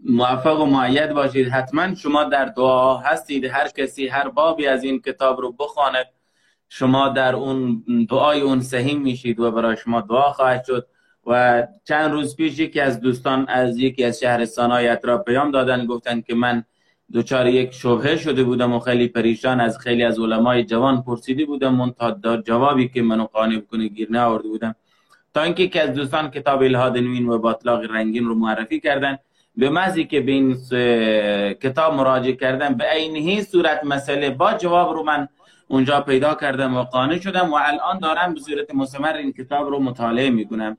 موفق و معید باشید. حتما شما در دعا هستید. هر کسی هر بابی از این کتاب رو بخواند شما در اون دعای اون سهیم میشید و برای شما دعا خواهد شد. و چند روز پیش یکی از دوستان از یکی از شهرستان های اطراف پیام دادن گفتن که من دوچار یک شبهه شده بودم و خیلی پریشان از خیلی از علمای جوان پرسیده بودم. من تا جوابی که منو قانع کنه گیر نآورده بودم. تا اینکه که از دوستان کتاب الهاد نوین و باطلاق رنگین رو معرفی کردن. به محضی که به این کتاب مراجعه کردم به عینه صورت مسئله با جواب رو من اونجا پیدا کردم و قانع شدم و الان دارم به صورت مستمر این کتاب رو مطالعه می‌کنم.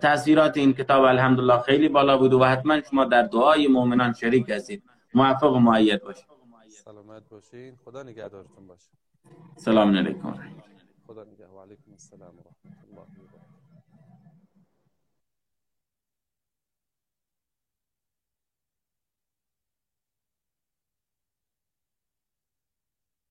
تاثیرات این کتاب الحمدلله خیلی بالا بود و حتما شما در دعای مؤمنان شریک هستید. موفق و معید باشید. سلامت باشین. خدا نگهدارتون باشه. سلام علیکم. خدا نگهدار. و علیکم السلام.